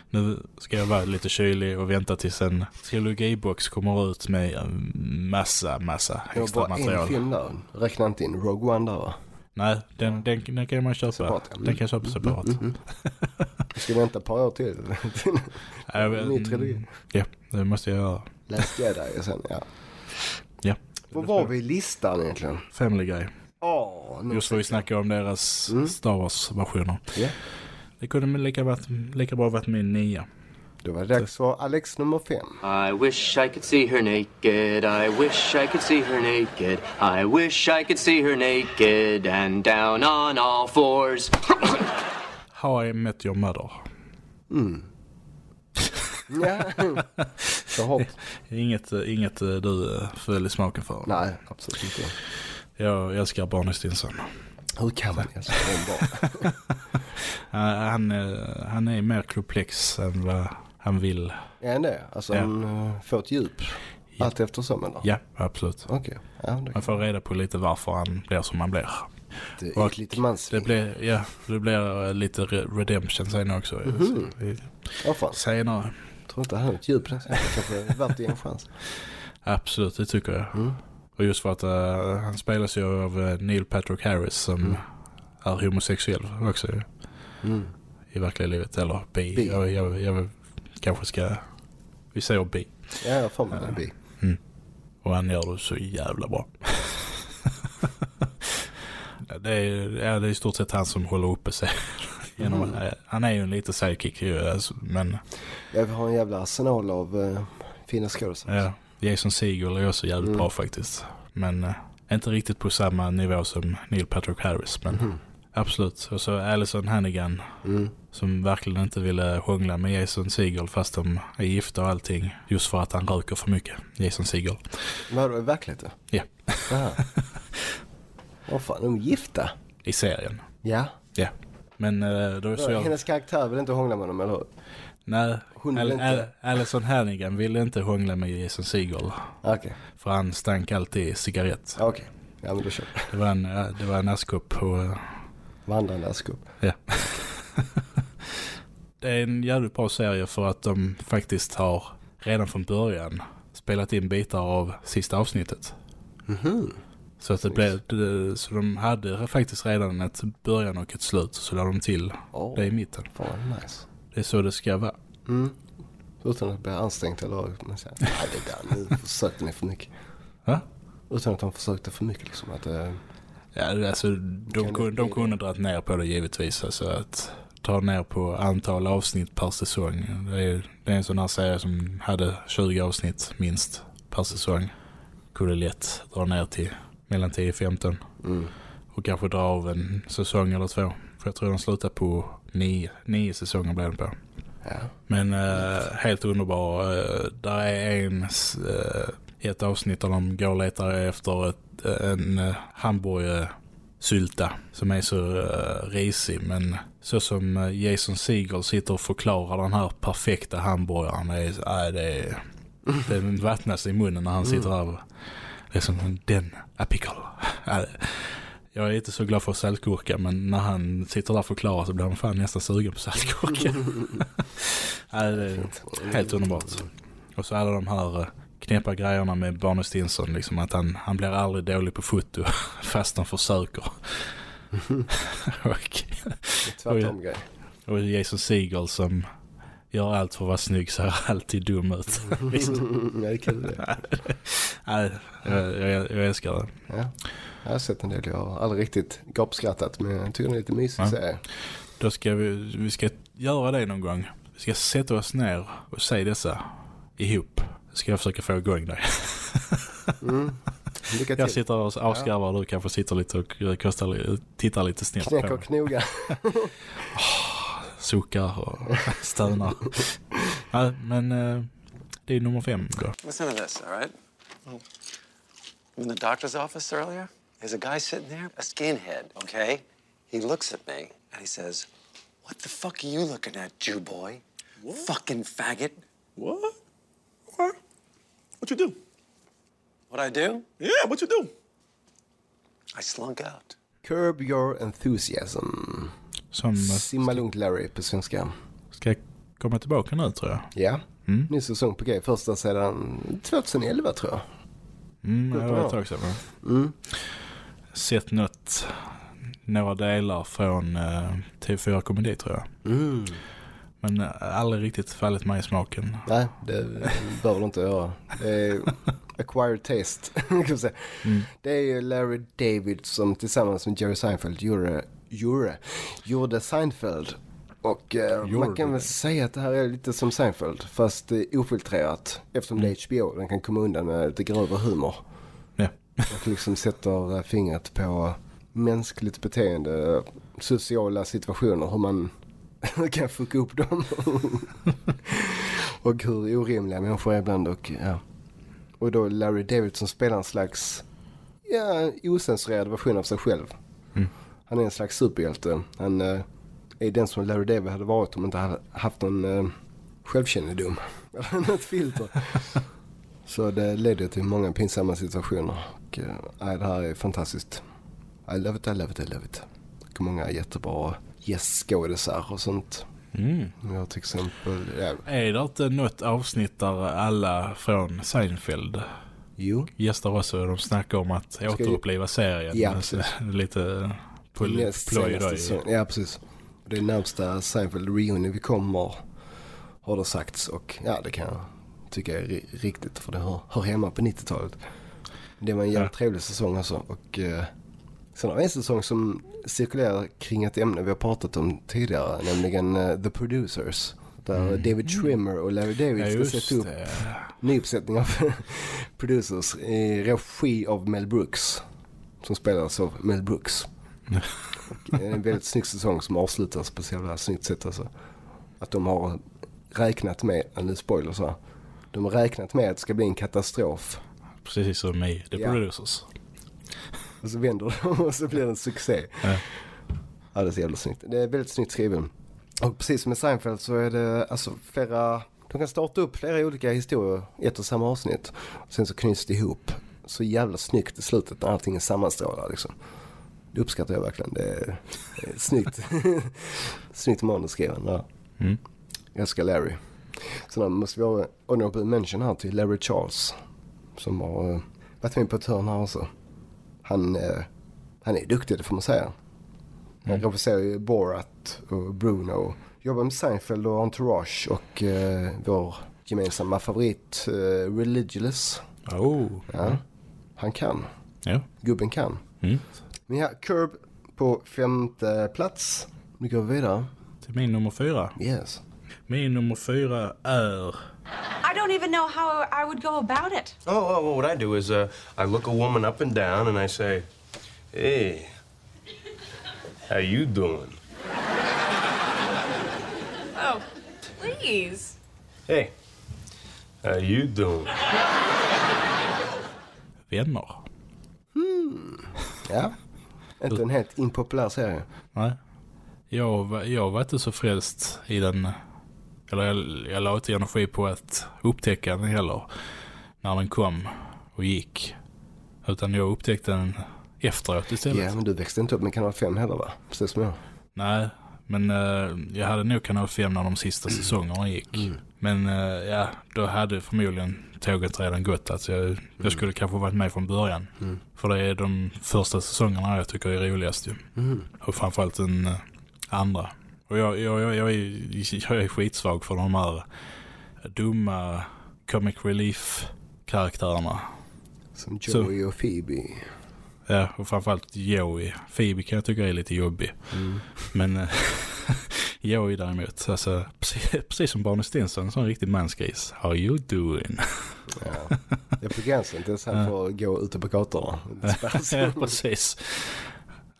nu ska jag vara lite kylig och vänta tills en trilogibox kommer ut med en massa, massa Det var extra material. en film där. Räkna inte in Rogue One där va? Nej, den, den, den kan man köpa. Separat, ja. Den kan jag köpa separat. Mm, mm, Jag ska vänta ett par år till. Ny trilogi. Ja, det måste jag göra. Last Jedi sen, ja. Ja. Var var vi i listan egentligen? Family Guy. Nu Just för vi snackade om deras Mm. Star Wars-versioner. Ja. Det kunde lika, varit, lika bra varit min nia. Då var det dags för Alex nummer fem. I wish I could see her naked. I wish I could see her naked. I wish I could see her naked and down on all fours. How I Met Your Mother. Mm. Ja, så hårt. Inget, inget eh, du eh, föll i smaken för. Nej, absolut inte. Jag älskar Barney Stinson. Hur kan man älska barn? Han, han, är- han är mer komplex än vad han vill. Är han det? Alltså Ja. han uh, får ett djup? Allt eftersom eller? Ja, absolut. Okej. Ja, Man får reda på lite varför han blir som han blir. det är Och lite mansving. Det blir, ja, det blir eh, lite re- redemption sen också. Mhm. Så vi- Ja. Senare. tror inte han har ett djup. Det kanske är värt en chans. Absolut, det tycker jag. Mm. Och just för att eh, han spelas ju av eh, Neil Patrick Harris som Mm. är homosexuell också Mm. i verkliga livet. Eller bi. Bi. Jag, jag, jag kanske ska... Vi säger bi. Ja, jag får mig en bi. Mm. Och han gör det så jävla bra. Det, är, ja, det är i stort sett han som håller uppe sig. Genom, Mm. eh, Han är ju en liten sidekick ju, alltså, men Jag har en jävla arsenal av uh, fina skådespelare. ja, Jason Segel är också jävligt Mm. bra faktiskt. Men eh, inte riktigt på samma nivå som Neil Patrick Harris. Men Mhm. absolut. Och så Alison Hannigan Mm. som verkligen inte ville hångla med Jason Segel fast de är gifta och allting. Just för att han röker för mycket, Jason Segel. Vadå, i verkligheten? Ja, Jaha. Vad fan, de är gifta? i serien. Ja. Ja. Men eh, då är så jag... Hennes karaktär vill inte hångla med honom, eller hur? Nej, Alison Hannigan ville inte hångla med Jason Segel. Okej. För han stank alltid cigarett. Okej. Ja, men då kör. Det var en, det var en askkopp på... eh, Vandrande askkopp. Ja. det är en jävligt bra serie för att de faktiskt har redan från början spelat in bitar av sista avsnittet. Mhm. Så att det blev, så de hade faktiskt redan ett början och ett slut. Så lade de till Åh. det i mitten. Fan nice. Det är så det ska vara. Mm. Utan att bli ansträngt eller man säger, nej det där, nu försökte ni för mycket. Ja? Utan att de försökte för mycket liksom. Att, eh, Ja, alltså, de, kunde, de kunde dragit ner på det givetvis. Alltså att dra ner på antal avsnitt per säsong. Det är, det är en sån här serie som hade 20 avsnitt minst per säsong. Kunde lätt dra ner till mellan 10-15. Mm. Och kanske dra av en säsong eller två. För jag tror de slutar på nio, nio säsonger blev den på. Ja. Men eh, helt underbar. Uh, där är en, uh, ett avsnitt där de går och letar efter ett, en uh, hamburgersylta som är så uh, risig. Men så som eh, Jason Segel sitter och förklarar den här perfekta hamburgaren. Är, äh, det är, det vattnas i munnen när han sitter här. Det är som den apical. Jag är inte så glad för saltgurka men när han sitter där och förklarar så blir man fan nästan sugen på saltgurka. helt underbart. Och så alla de här eh, knepa grejerna med Barney Stinson. Liksom att han, han blir aldrig dålig på foto fast han försöker. och, grej. och Jason Segel som gör allt för att vara snygg ser alltid dum ut. ja, det är kul det. Nej, jag, jag, jag älskar det. Ja. Jag har sett en del. Jag har aldrig riktigt gapskrattat men jag tycker det är lite mysigt Ja. att se. Då ska vi, vi ska göra det någon gång. Vi ska sätta oss ner och se dessa ihop. Ska jag försöka få igång dig. Mm. Lycka till. Jag sitter och avskarvar och du kanske sitter lite och kostar, tittar lite snett Knäck och knoga. Suckar och stönar. ja, men eh, det är nummer fem då. Listen to this, all right? In the doctor's office earlier, there's a guy sitting there, a skinhead, okay? He looks at me and he says, What the fuck are you looking at, Jew boy? Fucking faggot. What? What? What you do? What I do? Yeah, what you do? I slunk out. Curb your enthusiasm. Som Simma lugnt Larry på svenska. ska komma tillbaka nu tror jag. Ja, Mm. ny säsong på G. Första sedan 2011 tror jag. Mm, det var ett tag sedan. Mm. Sett något, några delar från eh, TV4 Komedi tror jag. Mm. Men eh, aldrig riktigt fallit mig i smaken. Nej, det behöver du inte göra. Acquired taste. Mm. Det är ju Larry David som tillsammans med Jerry Seinfeld gjorde, gjorde, gjorde Seinfeld. Och eh, man kan väl säga att det här är lite som Seinfeld fast eh, ofiltrerat. Eftersom det är HBO, den kan komma undan med lite grövre humor. Ja. Och liksom sätter eh, fingret på mänskligt beteende, sociala situationer, hur man kan fucka upp dem. och hur orimliga människor är ibland och ja. Och då Larry David som spelar en slags ja, osensurerad version av sig själv. Han är en slags superhjälte. Han eh, är den som Larry David hade varit om han inte hade haft någon eh, självkännedom. Eller något filter. Så det leder till många pinsamma situationer. Och, eh, det här är fantastiskt. I love it, I love it, I love it. Och många jättebra gästskådisar och sånt. Mm. Har till exempel, ja, Är det inte något avsnitt där alla från Seinfeld Jo. gästar också de snackar om att ju- återuppliva serien? Ja, Lite på näst senaste då. säsongen. Ja, precis. Det är närmsta Seinfeld reunion vi kommer, har det sagts. Och ja, det kan jag tycka är ri- riktigt för det hör, hör hemma på 90-talet. Det var en jävligt trevlig säsong alltså. Och eh, sen har vi en säsong som cirkulerar kring ett ämne vi har pratat om tidigare, nämligen eh, The Producers. Där Mm. David Trimmer och Larry David Ja, ska sätta upp det. nyuppsättning av Producers i regi av Mel Brooks. Som spelas av Mel Brooks. Och en väldigt snygg säsong som avslutas på så jävla snyggt sätt alltså. Att de har räknat med, nu spoiler så här. De har räknat med att det ska bli en katastrof. Precis som i The Ja. Producers. Och så vänder de och så blir det en succé. Ja. Ja, det är så jävla snyggt. Det är väldigt snyggt skriven. Och precis som med Seinfeld så är det alltså flera, de kan starta upp flera olika historier i ett och samma avsnitt. Sen så knyts det ihop så jävla snyggt i slutet när allting är sammanstrålar liksom. Det uppskattar jag verkligen. Det är, är snyggt. snyggt manusskriven. Ja. Mm. Jag älskar Larry. Sen måste vi ha honorable mention här till Larry Charles. Som har eh, varit med på ett hörn här också. Han, eh, han är duktig, det får man säga. Han regisserar ju Borat och Bruno. Jobbar med Seinfeld och Entourage och eh, vår gemensamma favorit eh, Religious. Oh. Ja. Han kan. Ja. Gubben kan. Mm. Men ja, Curb på femte plats. Nu går vidare. Till min nummer fyra. Yes. Min nummer fyra är... I don't even know how I would go about it. Oh, oh, well, what I do is uh, I look a woman up and down and I say, hey, how you doing? Oh, please. Hey, how you doing? Vänner. Ja. Inte en helt impopulär serie. Nej. Jag, var- jag var inte så frälst i den. Eller jag, jag la inte energi på att upptäcka den heller. När den kom och gick. Utan jag upptäckte den efteråt istället. Ja, men du växte inte upp med kanal 5 heller va? Precis som jag. Nej, men eh, jag hade nog kanal 5 när de sista säsongerna gick. Mm. Men eh, ja, då hade förmodligen tåget redan gått. Alltså jag, jag skulle kanske varit med från början. Mm. För det är de första säsongerna jag tycker är roligast ju. Mm. Och framförallt den eh, andra. Och jag, jag, jag, jag, är, jag är skitsvag för de här dumma comic relief karaktärerna. Som Så- Joey och Phoebe. Ja, och framförallt Joey. Phoebe kan jag tycka är lite jobbig. Mm. Men eh, Joey däremot, alltså, precis, precis som Barney Stinson, en sån riktig mansgris. How you doing? Ja. Det är på gränsen till så här Ja. för att gå ute på gatorna. ja, precis.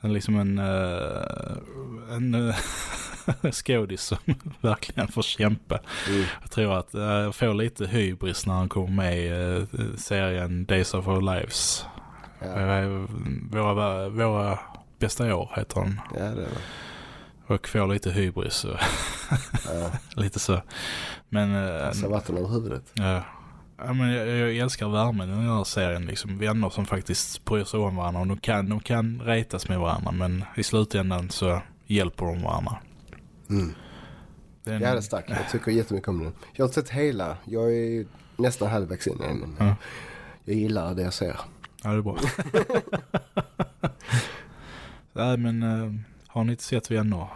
En, liksom en, eh, en uh, skådis som verkligen får kämpa. Mm. Jag tror att uh, jag får lite hybris när han kommer med i eh, serien Days of Our Lives. Eh, våra, våra bästa år heter den. Ja, det är det. Och får lite hybris. och lite så. Men... eh, vatten över huvudet. Ja. Ja, men jag, jag älskar värmen i den här serien. Liksom, vänner som faktiskt bryr sig om varandra. Och de, kan, de kan retas med varandra. Men i slutändan så hjälper de varandra. Mm. Den- Ja, det är starkt. Jag tycker jättemycket om den. Jag har inte sett hela. Jag är nästan halvvägs in. Men Ja. jag gillar det jag ser. Ja, det är bra. Nej, men eh, har ni inte sett vänner?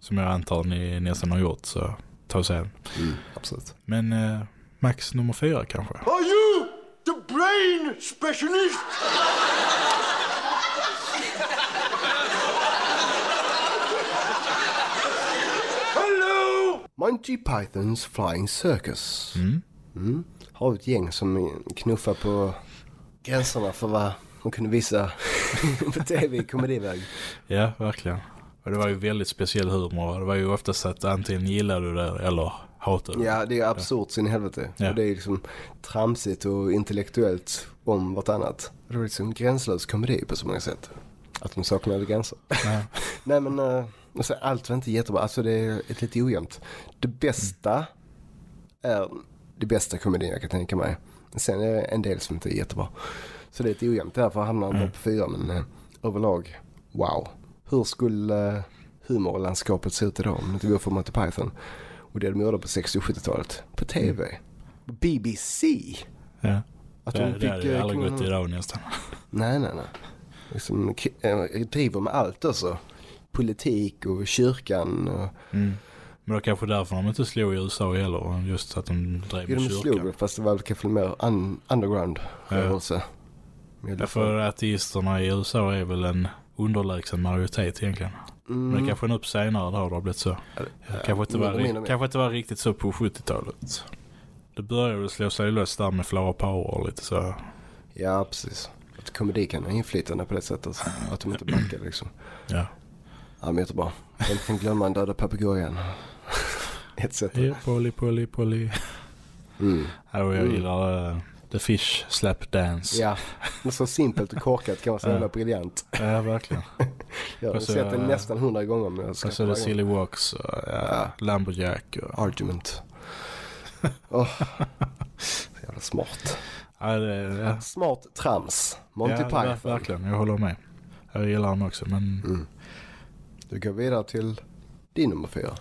Som jag antar ni nästan har gjort så ta och se den. Mm, absolut. Men eh, Max nummer fyra kanske? Are you the brain specialist? Hello! Monty Pythons Flying Circus. Mm. Mm. Har ett gäng som knuffar på gränserna för vad de kunde visa på tv i komediväg. Ja, verkligen. Och det var ju väldigt speciell humor. Det var ju oftast att antingen gillade du det eller hatade du Ja, det är absurt sin helvete. Ja. Och det är liksom tramsigt och intellektuellt om vartannat. Det är liksom gränslös komedi på så många sätt. Att de saknade gränser. Ja. Nej men, uh, alltså, allt var inte jättebra. Alltså det är ett lite ojämnt. Det bästa är det bästa komedin jag kan tänka mig. Sen är det en del som inte är jättebra. Så det är lite ojämnt. Därför hamnar han bara på fyra. Men uh, överlag, wow. Hur skulle uh, humorlandskapet se ut idag om det inte vore för Monty Python? Och det de gjorde på 60 och 70-talet. På tv. BBC. Ja. Att det, de det fick, hade ju eh, aldrig gått idag nästan. Nej, nej, nej. Liksom, driver med allt alltså. Politik och kyrkan. Och, Mm. Men det var kanske därför de inte slog i USA heller. Just att de drev Jo, med de kyrkan. slog det, fast det var kanske mer un, underground rörelse. Därför att ateisterna i USA är väl en underlägsen majoritet egentligen. Mm. Men det kanske är upp senare då det har blivit så. kanske, inte var, kanske inte var riktigt så på 70-talet. Det började väl slå sig lös där med Flower Power och lite så. Ja, precis. Att komedi kan ha inflytande på det sättet. Att de inte backar liksom. Ja. Ja, men jättebra. Jag inte kan glömma en döda papegojan. Etc. Hey, Polly, Polly, Polly. Mm. Ja, jag Mm. gillar uh, The Fish Slap Dance. Ja, så simpelt och korkat kan vara så jävla briljant. Ja, verkligen. Jag har så, sett den nästan hundra gånger. Men jag Och så är det. Silly Walks och ja, Lumberjack. Och... Argument. Åh, så jävla smart. Ja, det, ja. Smart trams. Monty ja, Python. verkligen. Jag håller med. Jag gillar den också, men Mm. Du går vidare till din nummer fyra.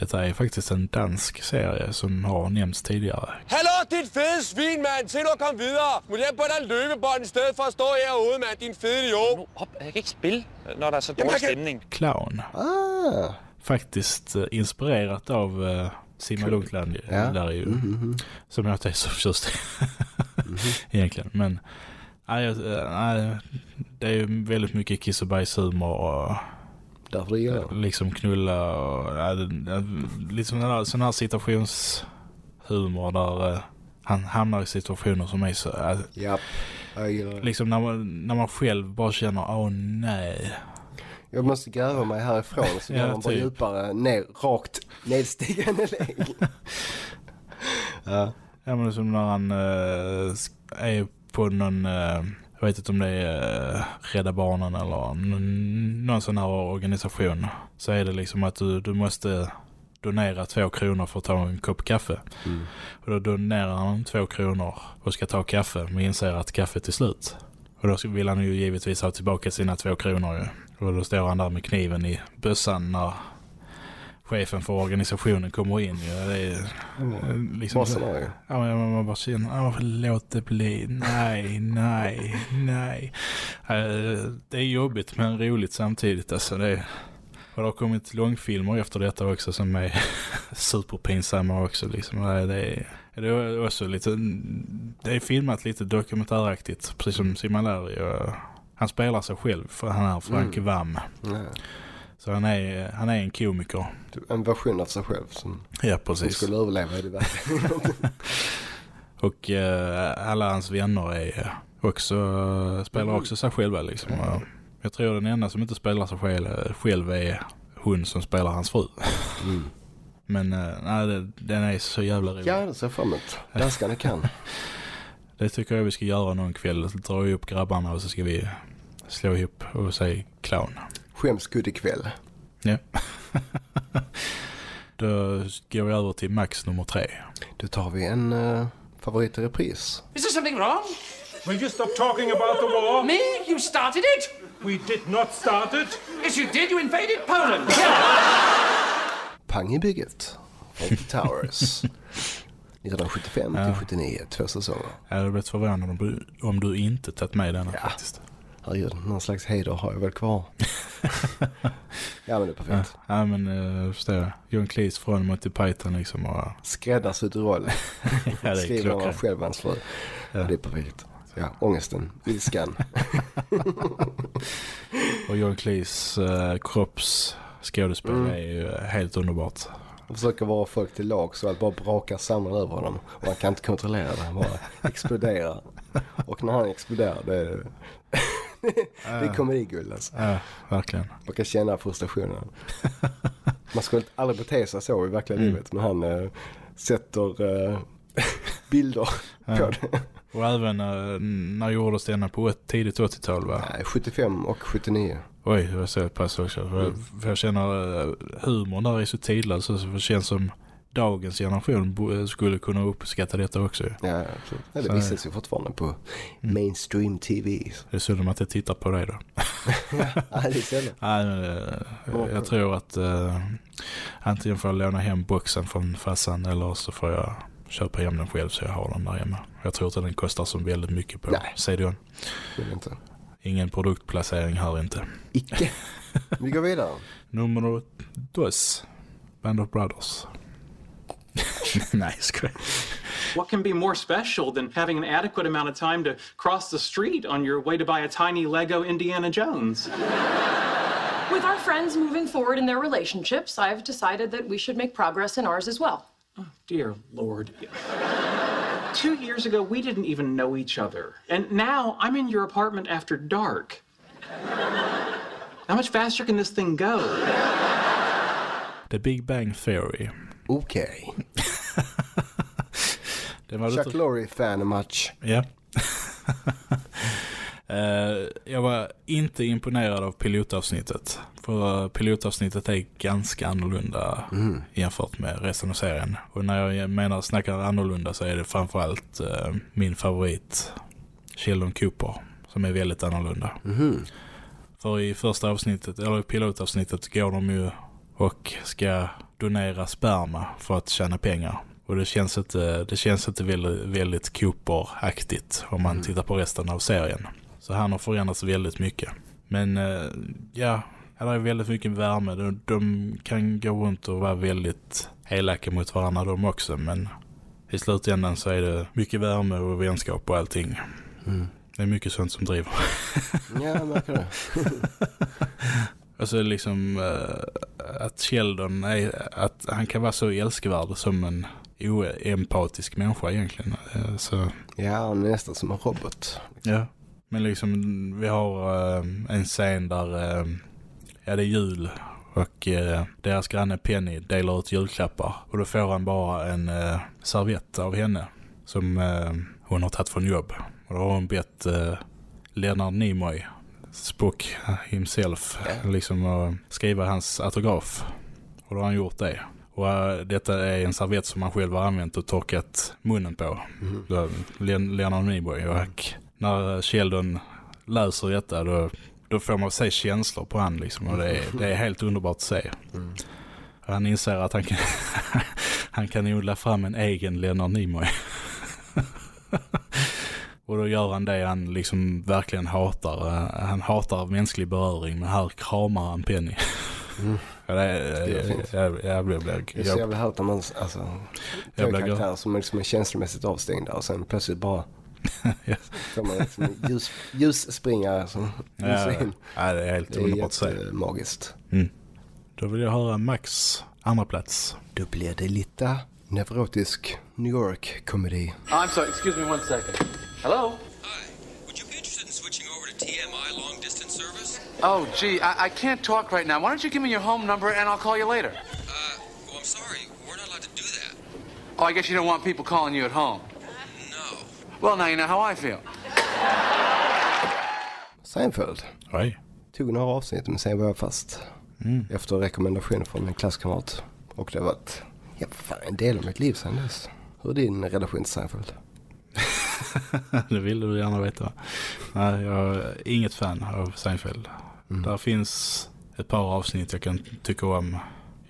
Detta är faktiskt en dansk serie som har nämnts tidigare. Hallo, dit fede svin, mand! Se nu at komme videre! Må hjem på dig løbebånd i stedet for at stå herude, mand, din fede idiot! Nu jeg kan ikke spille, når der er så dårlig stemning. Clown. Ah. Faktiskt eh, inspirerat av uh, Simma Lugntland Ja. där är ju. Mhm, mhm. Som jag inte är så förtjust i egentligen. Men Nej, jag- eh, nej, det är ju väldigt mycket kiss och bajshumor och Därför det gillar liksom knulla och det, liksom den här, sån här situationshumor där eh, han hamnar i situationer som är så... eh, Ja, jag gillar det. liksom när man, när man själv bara känner, åh nej. Jag måste gräva mig härifrån så Ja, går man bara typ. djupare ner, rakt nedstigande läge. ja. Ja men som när han eh, är på någon, eh, jag vet inte om det är eh, Rädda Barnen eller någon sån här organisation. Så är det liksom att du, du måste donera två kronor för att ta en kopp kaffe. Mm. Och då donerar han två kronor och ska ta kaffe men inser att kaffet är slut. Och då vill han ju givetvis ha tillbaka sina två kronor ju. Och då står han där med kniven i bössan när chefen för organisationen kommer in. Ju. Det är, eh, liksom, scenario. Ja, men man bara känner, "Åh, låt det bli. Nej, nej, nej. Eh, Det är jobbigt men roligt samtidigt. Alltså, det är, och det har kommit långfilmer efter detta också som är superpinsamma också. Liksom. Det, är, det är också lite, det är filmat lite dokumentäraktigt, precis som Simon Larry. Han spelar sig själv för han är Frank Mm. Vam. Ja. Så han är, han är en komiker. En version av sig själv som, Ja, som precis. skulle överleva i det. Och eh, alla hans vänner är också, spelar också sig själva liksom. Och Jag tror den enda som inte spelar sig själv, själv är hon som spelar hans fru. Mm. Men eh, nej, den är så jävla rolig. ja, det ser fram emot. Danskarna kan. Det tycker jag vi ska göra någon kväll. Dra upp grabbarna och så ska vi slå ihop och säga clown. Skämskudde-kväll. Ja. Då går vi över till max nummer tre. Då tar vi en uh, favorit i repris. Is there something wrong? Will you stop talking about the war? Me? You started it? We did not start it. Yes, you did. You invaded Poland. Pang i bygget. Fawlty Towers. 1975 till 79, två säsonger. Jag hade blivit förvånad om du, om du inte tagit med denna faktiskt. Herregud, någon slags heder har jag väl kvar. ja men det är Ja, perfekt. ja men eh, jag förstår jag. John Cleese från Monty Python liksom. Och, Skräddarsydd roll. ja, det Skriver han själv hans fru. Ja. Det är perfekt. Ja, ångesten, ilskan. Och John Cleese eh, kroppsskådespel Mm. är ju helt underbart. Han försöker vara folk till lag så att bara brakar samman över honom. Och han kan inte kontrollera det. Han bara exploderar. Och när han exploderar det är, det är komediguld alltså. Ja, verkligen. Man kan känna frustrationen. Man skulle aldrig bete sig så i verkliga Mm. livet. Men han eh, sätter eh, bilder på Ja. det. Och även eh, när gjordes denna på ett tidigt 80-tal va? Nej, 75 och 79. Oj, det var så pass också. För, Mm. för jag känner humorn där är så tidlös så det känns som dagens generation bo- skulle kunna uppskatta detta också. Ja, absolut. Ja, det visas ju fortfarande på mainstream TV. Det är synd om att jag tittar på det då. ja, det är men, eh, jag tror att uh, antingen får jag låna hem boxen från farsan eller så får jag köpa hem den själv så jag har den där hemma. Jag tror inte den kostar så väldigt mycket på Nej. CDON. Inte. Ingen produktplacering här inte. Icke. Vi går vidare. Nummer dos. Band of Brothers. Nej, jag skojar. What can be more special than having an adequate amount of time to cross the street on your way to buy a tiny Lego Indiana Jones? With our friends moving forward in their relationships, I've decided that we should make progress in ours as well. Oh, Dear Lord. Two years ago, we didn't even know each other. And now I'm in your apartment after dark. How much faster can this thing go? The Big Bang Theory. Okej. Var Chuck lite... Lorre fan match. Ja. Eh, jag var inte imponerad av pilotavsnittet. För pilotavsnittet är ganska annorlunda Mm. jämfört med resten av serien. Och när jag menar snackar annorlunda så är det framförallt uh, min favorit Sheldon Cooper som är väldigt annorlunda. Mhm. För i första avsnittet, eller i pilotavsnittet går de ju och ska donera sperma för att tjäna pengar. Och det känns inte, det känns inte väldigt, väldigt Cooper-aktigt om man tittar på resten av serien. Så han har förändrats väldigt mycket. Men eh, ja, det är väldigt mycket värme. De, de kan gå runt och vara väldigt elaka mot varandra de också. Men i slutändan så är det mycket värme och vänskap och allting. Mm. Det är mycket sånt som driver. Ja, jag märker det. Alltså liksom eh, att Sheldon är, att han kan vara så älskvärd som en oempatisk människa egentligen. Eh, Så, Ja, han är nästan som en robot. ja. Men liksom vi har eh, en scen där eh, ja, det är jul och eh, deras granne Penny delar ut julklappar och då får han bara en eh, servett av henne som eh, hon har tagit från jobb. Och då har hon bett eh, Leonard Nimoy Spock himself liksom att skriva hans autograf. Och då har han gjort det. Och eh, detta är en servett som han själv har använt och torkat munnen på. Mhm. Då, Len- Leonard Nimoy. Och när Sheldon läser detta då, då får man se känslor på han liksom. Och det är, det är helt underbart att se. Mm. Och Han inser att han kan, han kan odla fram en egen Leonard Nimoy. Och då gör han det han liksom verkligen hatar. Eh, Han hatar mänsklig beröring, men här kramar han Penny. Mm. Ja, det är, Det är fint. jag, jag, jag, blir- blir- Det är så jävla härligt när man alltså, Jag blir karaktärer som liksom är känslomässigt avstängda och sen plötsligt bara får man liksom en ljus, ljusspringare som Ja, lyser in. ja, det är helt underbart att se. magiskt. Mm. Då vill jag höra Max andra plats. Då blir det lite neurotisk New York-komedi. I'm sorry, excuse me one second. Hello? Hi. Would you be interested in switching over to TMI long distance service? Oh, gee, I, I can't talk right now. Why don't you give me your home number and I'll call you later? Uh, oh, I'm sorry. We're not allowed to do that. Oh, I guess you don't want people calling you at home. No. Well, now you know how I feel. Seinfeld. Oj. Tog några avsnitt men sen var jag fast. Mm. Efter rekommendation från en klasskamrat. Och det har varit ja, fan, en del av mitt liv sedan dess. Hur är din relation till Seinfeld? det vill du gärna veta. Nej, jag är inget fan av Seinfeld. Där finns ett par avsnitt jag kan tycka om.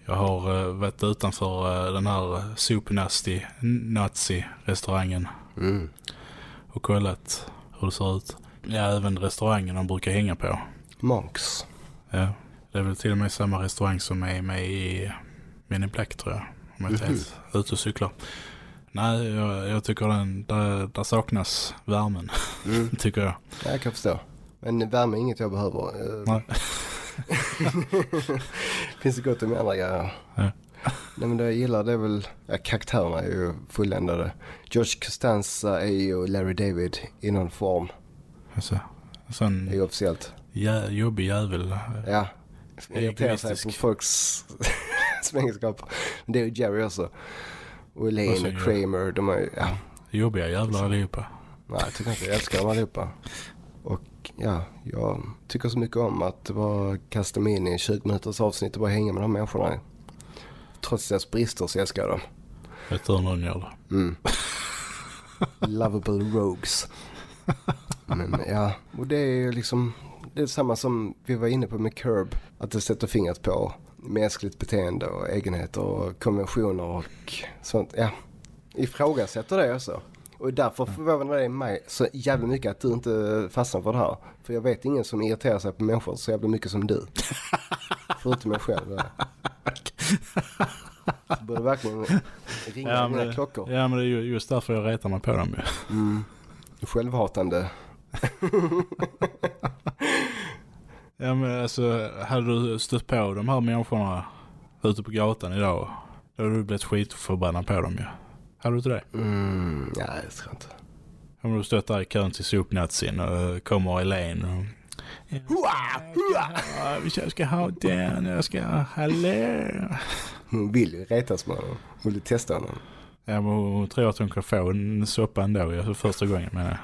Jag har uh, varit utanför uh, den här Soup Nasty Nazi-restaurangen Mm. och kollat hur det ser ut. Ja, även restaurangen de brukar hänga på. Monks. Ja, det är väl till och med samma restaurang som är med i Men in Black tror jag. Om jag inte Mhm. helt ute och cyklar. Nej, jag, jag tycker den, där, där saknas värmen. Mm. tycker jag. Ja, jag kan förstå. Men värme är inget jag behöver. Eh, Nej. Finns det gott om andra grejer. Ja. Nej men det jag gillar det är väl, ja, karaktärerna är ju fulländade. George Costanza är ju Larry David i någon form. Alltså, sån Det är ju officiellt. jä, jobbig jävel. Ja. Irriterar sig på folks svengenskap. Men det är ju Jerry också. Och Elaine så och Kramer, de är ja. Jobbiga jävlar allihopa. Nej, jag tycker inte jag älskar dem allihopa. Och ja, jag tycker så mycket om att bara kasta mig in i en 20 minuters avsnitt och bara hänga med de människorna. Trots deras brister så älskar jag dem. Du hur någon gör det? Mm. Lovable rogues. Men ja, och det är ju liksom, det är samma som vi var inne på med Curb. Att det sätter fingret på mänskligt beteende och egenheter och konventioner och sånt. Ja, ifrågasätter det också. Och därför förvånar det mig så jävla mycket att du inte fastnar för det här. För jag vet ingen som irriterar sig på människor så jävla mycket som du. Förutom mig själv. Ja. Så borde verkligen ringa Ja mina men, klockor. ja men det är ju just därför jag retar mig på dem ju. Mm. Självhatande. Ja men alltså, hade du stött på de här människorna ute på gatan idag, då hade du blivit skitförbannad på dem ju. Hade du inte det? Mm, nej, det tror jag inte. Om du stått där i kön till sopnatsin och kommer Elaine och... Ja, jag ska ha den, jag ska ha hallå. Hon vill ju retas med honom. Hon vill testa honom. Ja men hon tror att hon kan få en soppa ändå alltså första gången men... Ja,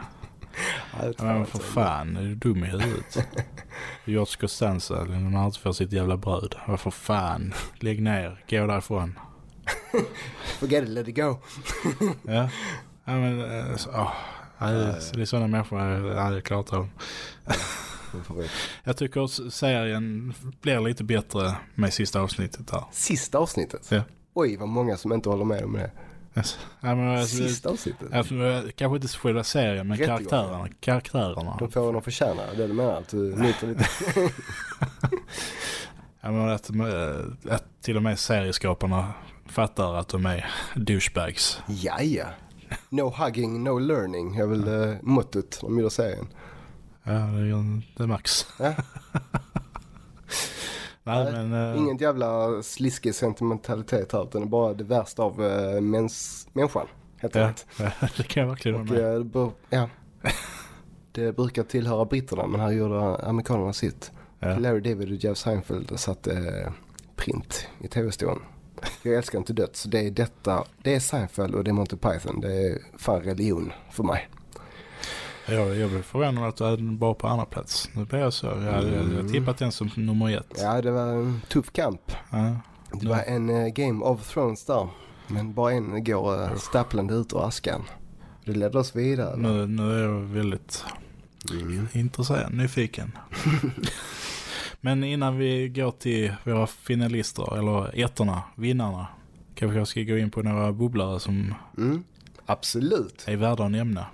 Ja, men för fan, är du dum i huvudet? George Costanza, när han inte får sitt jävla bröd. Vad för fan, lägg ner, gå därifrån. Forget it, let it go. Ja, ja men eh, så, åh, det, är- sådana människor jag aldrig klart av. Jag tycker serien blir lite bättre med sista avsnittet här. Sista avsnittet? Ja. Oj, vad många som inte håller med om det. Alltså, ja, men, alltså, Sista avsnittet? Alltså, kanske inte själva serien, men karaktärerna. karaktärerna. De får vad de förtjänar. Det är det du menar? Att du nyter lite? Ja, men att, eh, att till och med serieskaparna fattar att de är douchebags. ja, ja. no hugging, no learning är väl uh, mottot de gjorde serien. Ja, det, är- det märks. Ja. Nej, men... eh, Ingen jävla sliskig sentimentalitet här utan bara det värsta av uh, mäns, människan. Helt enkelt. ja, det kan jag verkligen Och med. eh, det, bör, ja. det brukar tillhöra britterna men här gjorde amerikanerna sitt. Ja. Larry David och Jeff Seinfeld satte eh, print i tv-studion. Jag älskar inte dött så det är detta, det är Seinfeld och det är Monty Python. Det är fan religion för mig. Jag, jag blev förvånad att du hade den bara på andra plats. Nu blir jag så. Jag hade hade tippat den som nummer ett. Ja det var en tuff kamp. Ja. Det var en eh, Game of Thrones där. Men bara en går uh, stapplande ut ur askan. Det ledde oss vidare. Nu, nu är jag väldigt intresserad, nyfiken. Men innan vi går till våra finalister, eller ettorna, vinnarna. Kanske jag ska gå in på några bubblare som Mm, absolut. är värda att nämna.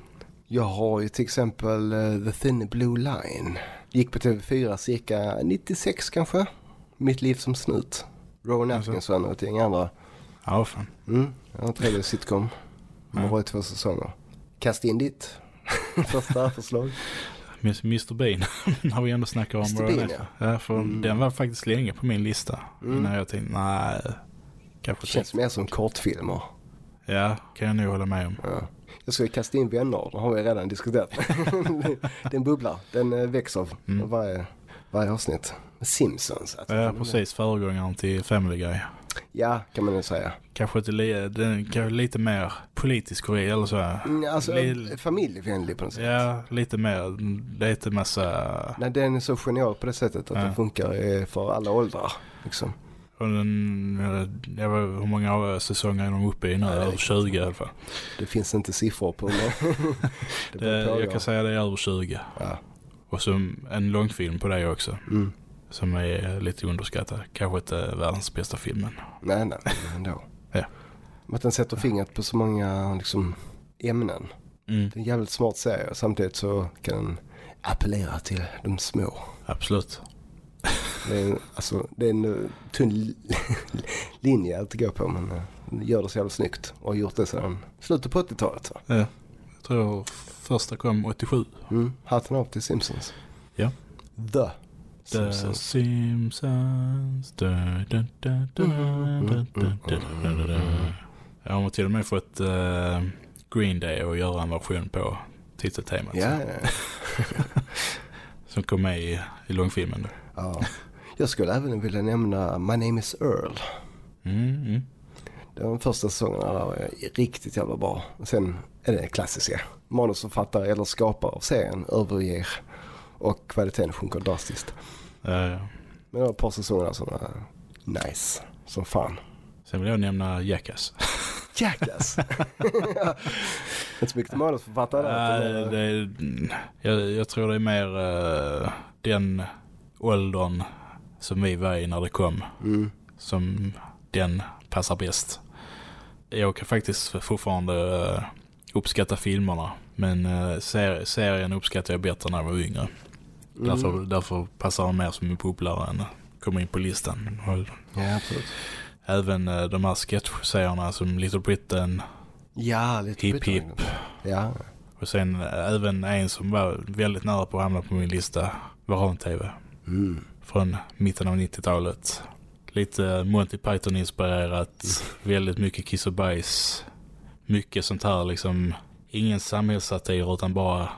Jag har ju till exempel eh, The Thin Blue Line. Gick på TV4 cirka 96 kanske. Mitt liv som snut. Rowan Atkinson och ett gäng andra. Ja, fan. Mm, en trevlig sitcom. Det har varit två säsonger. Kasta in ditt första förslag. Mr Bean, när vi ändå snackar om Mr. Bean, ja. ja. för Mm. den var faktiskt länge på min lista. Mm. Innan jag tänkte, nej, kanske Känns mer som kortfilmer. Ja, kan jag nog hålla med om. Ja. Jag ska ju kasta in vänner, det har vi redan diskuterat. det är en bubbla, den eh, växer Mm. varje, varje avsnitt. Simpsons. Alltså. Ja, precis. Föregångaren till Family Guy. Ja, kan man nog säga. Kanske inte li, den, kanske lite mer politisk korrekt eller så. Mm, Alltså Li- familjevänlig på något sätt. Ja, lite mer. Lite massa... Nej, den är så genial på det sättet att Ja. den funkar eh, för alla åldrar. Liksom. Och den, jag vet, hur många säsonger är de uppe i nu? Över 20 i alla fall. Det finns inte siffror på det. det Det, jag kan säga det är över 20. Ja. Och så en långfilm på det också. Mm. Som är lite underskattad. Kanske inte världens bästa filmen. Nej, nej, men ändå. Ja. Men att den sätter fingret på så många liksom, ämnen. Mm. Det är en jävligt smart serie. Samtidigt så kan den appellera till de små. Absolut. Det är, en- alltså, det är en eh, tunn li- linje att gå på men eh, gör det så jävla snyggt. Och har gjort det sedan slutet på 80-talet. Va? Ja. Jag tror första kom 87. Mm. Hatten av till Simpsons. Ja. The The Simpsons. Simpsons. Da, da, da, da, da, da, da, da, da. Jag har till och med fått eh, Green Day att göra en version på titeltemat. Ja, ja. Som kom med i, i långfilmen. ja. Jag skulle även vilja nämna My Name is Earl. Mm, mm. Det de första säsongerna där var riktigt jävla bra. Sen är det klassiska. Manusförfattare eller skapare av serien överger och kvaliteten sjunker drastiskt. Ja, ja. Men det var ett par säsonger som var nice som fan. Sen vill jag nämna Jackass. Jackass! Inte så mycket manusförfattare utan, det är, jag, jag tror det är mer eh, den åldern som vi var i när det kom. Mm. Som den passar bäst. Jag kan faktiskt fortfarande eh, uppskatta filmerna. Men eh, ser, serien uppskattar jag bättre när jag var yngre. Mm. Därför, därför passar den mer som en bubblare än kommer in på listan. Ja, absolut. Även eh, de här sketchserierna som Little Britain, Ja, lite Hip Britain. Hip. Ja. Och sen även en som var väldigt nära på att hamna på min lista var Ran-TV. Mm. Från mitten av 90-talet. Lite Monty Python-inspirerat. Väldigt mycket kiss och bajs. Mycket sånt här liksom. Ingen samhällssatir utan bara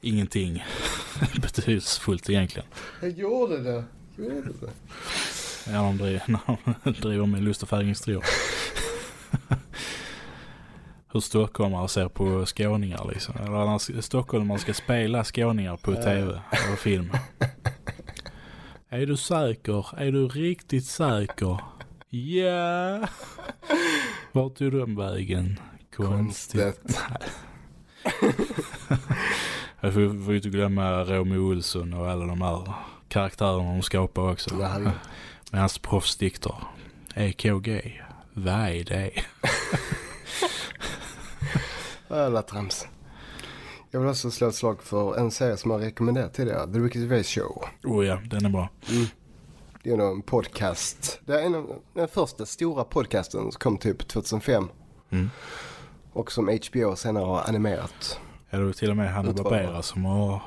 ingenting betydelsefullt egentligen. Jag gjorde det. Jag gjorde det. Ja, de driver, de driver med lust och färgningstrier. Hur stockholmare ser på skåningar liksom. Eller när stockholmare ska spela skåningar på tv och film. Är du säker? Är du riktigt säker? Ja. Vart tog den vägen? Konstigt. Jag får, får inte glömma Romeo Olsson och alla de här karaktärerna de skapar också. Nej. Med hans proffsdikter. EKG. Vad är det? Alla trams. Jag vill också slå ett slag för en serie som jag rekommenderat tidigare. The Ricky Gervais Show. Oh ja, den är bra. Mm. Det är nog en podcast. Det är en av den första stora podcasten som kom typ 2005. Mm. Och som HBO senare har animerat. Ja, det var till och med Hanna. Barbera som har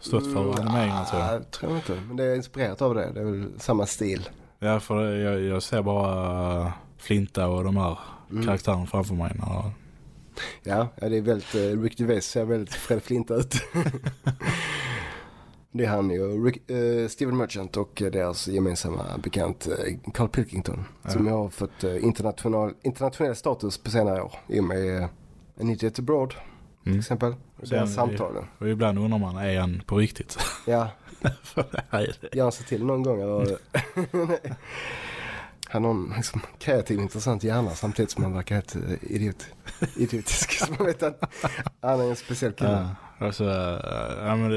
stått för animeringen tror jag. Mm, Jag tror inte, men det är inspirerat av det. Det är väl samma stil. Ja, för jag, jag ser bara Flinta och de här Mm. karaktärerna framför mig. När, Ja, det är väldigt, eh, Rick Gervais ser väldigt Fred Flint ut. det är han ju, Rick, eh, Steven Merchant och deras gemensamma bekant eh, Carl Pilkington. Som Ja. har fått internationell, internationell status på senare år. I och med An Idiot Abroad till Mm. exempel. Deras samtalen. Och ibland undrar man, är han på riktigt? Ja. Gör han sig till någon gång eller? Han har en liksom, kreativ intressant hjärna samtidigt som han verkar helt eh, idiot, idiotisk. Man vet att han är en speciell kille. Ja, alltså, äh, ja, men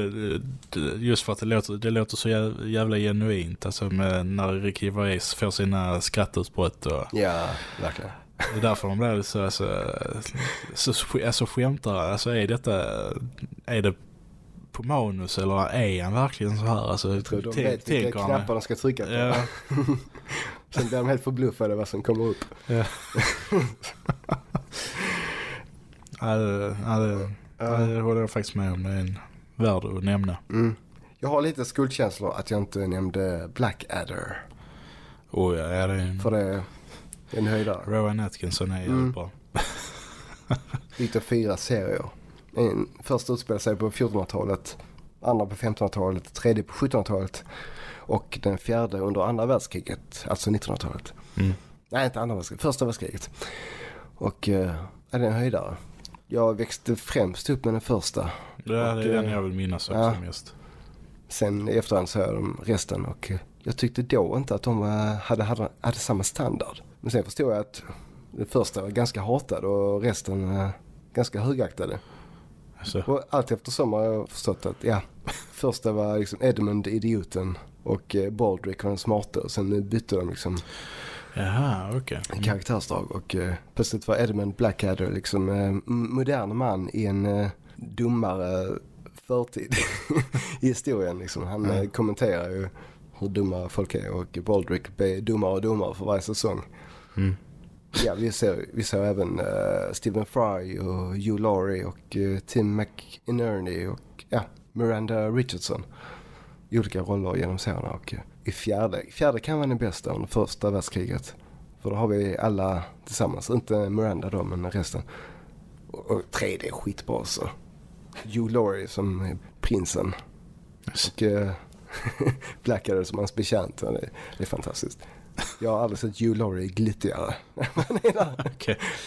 det, just för att det låter, det låter så jävla, genuint. Alltså med, när Ricky Gervais får sina skrattutbrott. Och, Ja, verkligen. Det är därför de blir så, alltså, så, så alltså, skämtar. Alltså är detta, är det på manus eller är han verkligen så här? Alltså, Jag tror de vet vilka knappar de ska trycka på. Ja. Sen blir de helt förbluffade vad som kommer upp. Ja. Ja, det, ja, det, ja, det håller jag faktiskt med om. Det är en värd att nämna. Mm. Jag har lite skuldkänslor att jag inte nämnde Blackadder. Oh, ja, ja, det är en, För det är en höjdare. Rowan Atkinson är jävligt Mm. bra. Utav fyra serier. En första utspelar sig på 1400-talet, andra på 1500-talet, tredje på 1700-talet och den fjärde under andra världskriget, alltså 1900-talet. Mm. Nej, inte andra världskriget, första världskriget. Och eh, är det en höjdare. Jag växte främst upp med den första. Det är Och, den eh, jag vill minnas också ja. mest. Sen i efterhand så jag de resten och eh, jag tyckte då inte att de hade, hade, hade samma standard. Men sen förstod jag att den första var ganska hatad och resten eh, ganska högaktade. Alltså. Och allt eftersom har jag förstått att ja, första var liksom Edmund idioten och eh, Baldrick var den smarta och sen bytte de liksom Jaha, okej. karaktärsdrag och eh, plötsligt var Edmund Blackadder liksom eh, m- modern man i en eh, dummare förtid i historien liksom. Han eh, kommenterar ju hur dumma folk är och Baldrick blir dummare och dummare för varje säsong. Mm. Ja, vi ser, vi ser även eh, Stephen Fry och Hugh Laurie och eh, Tim McInerney och ja, Miranda Richardson i olika roller genom serierna. Och eh, i fjärde, fjärde kan vara den bästa under första världskriget. För då har vi alla tillsammans, inte Miranda då men resten. Och, och tredje är skitbra också. Hugh Laurie som är prinsen. Och eh, Blackadder som hans betjänt. Ja, Det, det är fantastiskt. Jag har aldrig sett Hugh Laurie glittrigare.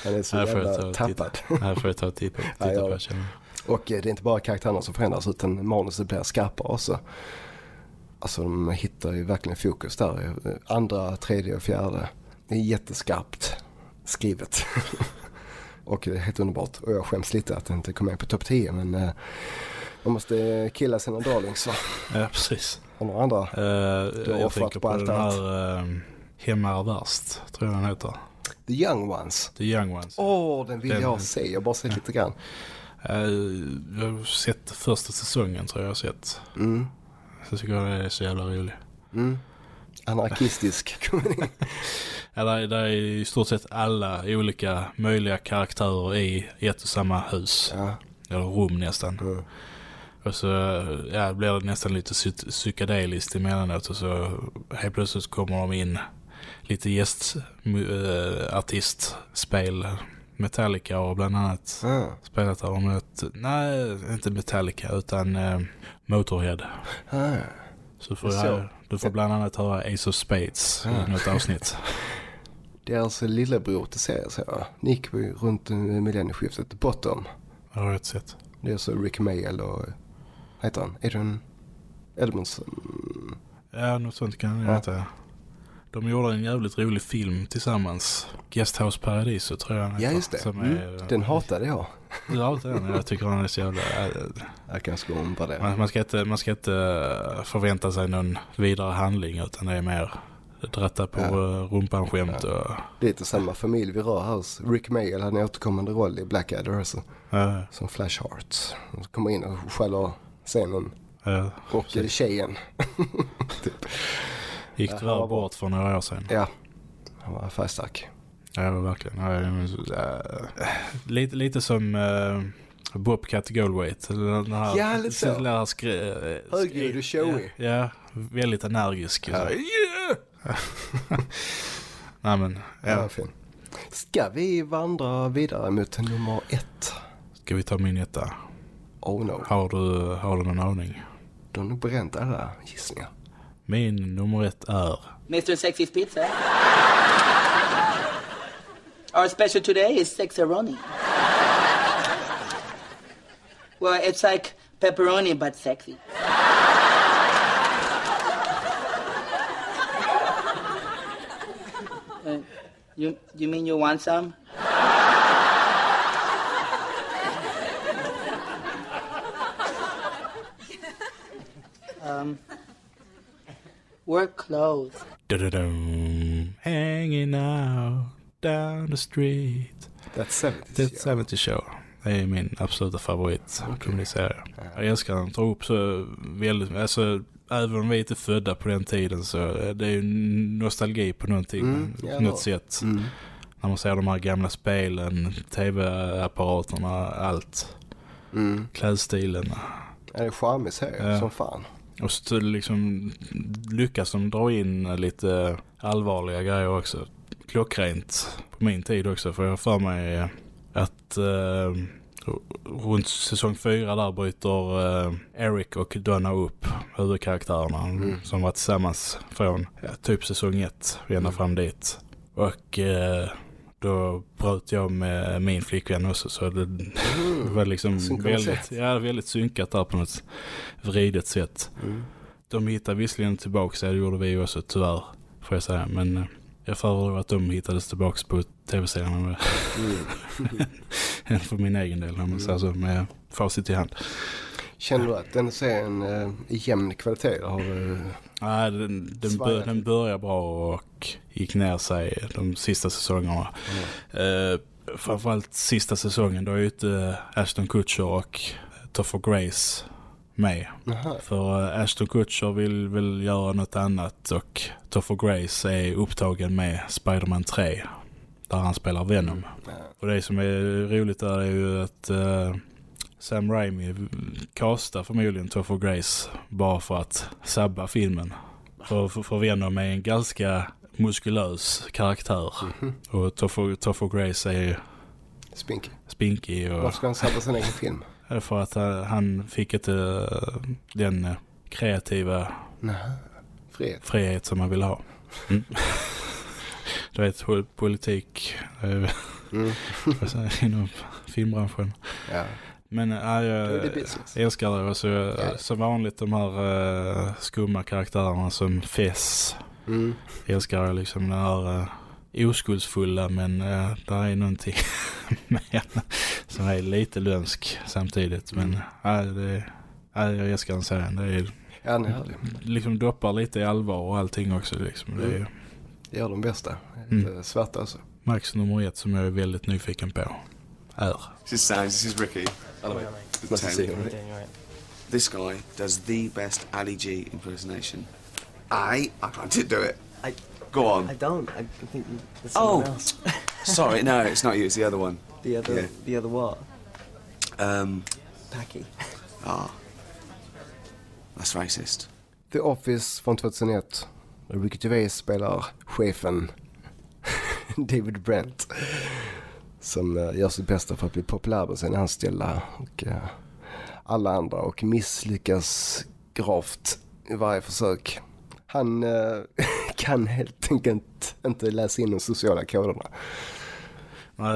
Han är så Här får jag jävla tappad. Här får jag ta och titta, Ja, titta på det. jag känner. Och eh, det är inte bara karaktärerna som förändras utan manuset blir skarpare också. Alltså de hittar ju verkligen fokus där. Andra, tredje och fjärde. Det är jätteskarpt skrivet. och det är helt underbart. Och jag skäms lite att det inte kom med på topp 10 men eh, man måste killa sina darlings va? Ja, precis. Och några andra. Uh, Du har jag tänker på på allt den här uh, Hemma är värst, tror jag den heter. The Young Ones. The Young Ones. Åh, den vill Den- jag se. Jag har bara sett lite grann. Eh, jag har sett första säsongen tror jag jag har sett. Mm. Så tycker jag det är så jävla rolig. Mm. Anarkistisk komedi. Ja, där, där är i stort sett alla olika möjliga karaktärer i ett och samma hus. Eller rum nästan. Och så ja, blir det nästan lite psy- psykedeliskt emellanåt och så helt plötsligt kommer de in lite gästartistspel. Metallica och bland annat Ah. spelat av dem. Ett, nej, inte Metallica utan eh, Motorhead. Ah. Så du får, höra- du får bland annat höra Ace of Spades Ah. i något avsnitt. Deras lillebror till serien så jag. Ni gick ju runt millennieskiftet. Bottom. Det har jag inte sett. Det är så Rick Mayall och, vad heter han? Adrian Edmondson. Ja, något sånt kan jag Ja. inte. De gjorde en jävligt rolig film tillsammans. Guesthouse Paradiso tror jag Ja just det. Som Mm. är, Den hatade jag. Du inte den? Jag tycker den är så jävla... äh, Jag kanske ska omvärdera. Man, man, ska inte, man ska inte äh, förvänta sig någon vidare handling utan det är mer drätta på Ja. ja. rumpan skämt och... Lite samma familj vi rör här. Rick Mayall hade en återkommande roll i Blackadder också. Ja. Som Flash Hearts. Han kommer in och skäller scenen. Ja, och tjejen. typ. Gick tyvärr bra. bort för några år sedan. Ja, han var färgstark. Ja, verkligen. Ja, lite, lite som uh, Bobcat Goldweight. Den här, Ja, lite så. den här skri, äh, Högljudd och showig. Ja, ja, väldigt energisk. Ja. Yeah! Nej men, Ja, ja. fin. Ska vi vandra vidare mot nummer ett? Ska vi ta min etta? Oh no. Har du, har du någon aning? Du har nog bränt alla gissningar. Min nummer ett är... Mr. Sexy's Pizza. Our special today is sexaroni. Well, it's like pepperoni but sexy. Uh, you you mean you want some? um, work clothes. Hanging out down the street. That's 70 That's 70 show. Det är min absoluta favorit komediserie. Jag älskar den. Tar upp så väldigt, alltså även om vi inte är födda på den tiden så är det ju nostalgi på någonting, Mm, på något sätt. Mm. När man ser de här gamla spelen, tv-apparaterna, allt. Mm. Klädstilen. Det är charmig serie Ja. som fan. Och så liksom lyckas de dra in lite allvarliga grejer också. Klockrent på min tid också. För jag för mig att eh, runt säsong fyra där bryter eh, Eric och Donna upp huvudkaraktärerna Mm. som var tillsammans från ja, typ säsong ett ända fram dit. Och eh, då bröt jag med min flickvän också så det, det var liksom väldigt, ja, väldigt synkat där på något vridet sätt. Mm. De hittade visserligen tillbaka, det gjorde vi också tyvärr får jag säga, men eh, jag föredrar att de hittades tillbaka på tv-serien Mm. än för min egen del, om man säger så, med facit i hand. Känner du att den serien eh, är jämn kvalitet? Har du... Nej, den, den, bör, den börjar bra och gick ner sig de sista säsongerna. Eh, framförallt sista säsongen, då är ju inte Ashton Kutcher och Topher Grace med. Jaha. För eh, Ashton Kutcher vill väl göra något annat och Topher Grace är upptagen med Spider-Man 3 där han spelar Venom. Och det som är roligt där är ju att eh, Sam Raimi castar förmodligen Topher Grace bara för att sabba filmen. För, för, för Venom är en ganska muskulös karaktär. Och Topher, Topher Grace är Spinky. spinkig. Och, Varför ska han sabba sin egen film? för att han, han fick inte eh, den eh, kreativa Nej. Frihet. frihet som man vill ha. Mm. du vet, politik eh, Mm. inom filmbranschen. Ja. Men äh, är jag älskar det. Och så, Ja. som vanligt de här uh, skumma karaktärerna som Fess. Mm. Älskar jag liksom den här uh, oskuldsfulla men uh, där är någonting med som är lite lömsk samtidigt. Men äh, det, äh, jag älskar den serien. Det är Ja, är härlig. liksom doppar lite i allvar och allting också. Liksom. Det är Mm. Det gör de bästa. Mm. Svarta alltså. Max nummer ett som jag är väldigt nyfiken på är This is Sam, this is Ricky. Hello. Nice to see you, Ricky. This guy does the best Ali G impersonation. I, I can't do it. I, Go on. I don't. I think you- there's Oh, else. sorry, no, it's not you, it's the other one. The other, Yeah. the other what? Um, Packy. ah, that's racist. The Office från 2001. Ricky Gervais spelar chefen David Brent. Som eh, gör sitt bästa för att bli populär med sina anställda och eh, alla andra och misslyckas gravt i varje försök. Han eh, kan helt enkelt inte läsa in de sociala koderna.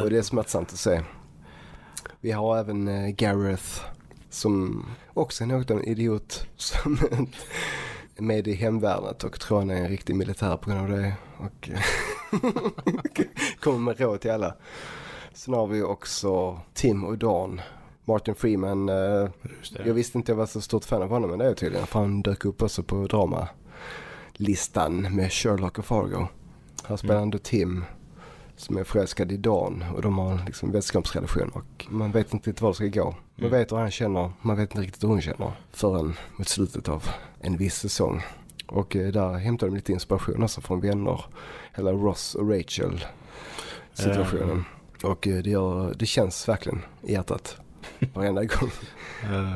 Och det är smärtsamt att se. Vi har även Gareth som också är något av en idiot som är med i hemvärnet och tror han är en riktig militär på grund av det. Och kommer med råd till alla. Sen har vi också Tim och Dawn. Martin Freeman, eh, jag visste inte jag var så stort fan av honom men det är jag tydligen. För han dök upp också på drama-listan med Sherlock och Fargo. Här spelar han då Tim som är förälskad i Dawn och de har liksom vänskapsrelation och man vet inte riktigt var det ska gå. Man Mm. vet hur han känner, man vet inte riktigt hur hon känner förrän mot slutet av en viss säsong. Och eh, där hämtar de lite inspiration också från vänner, eller Ross och Rachel. situationen. Och eh, det, gör, det känns verkligen i hjärtat varenda gång. Eh,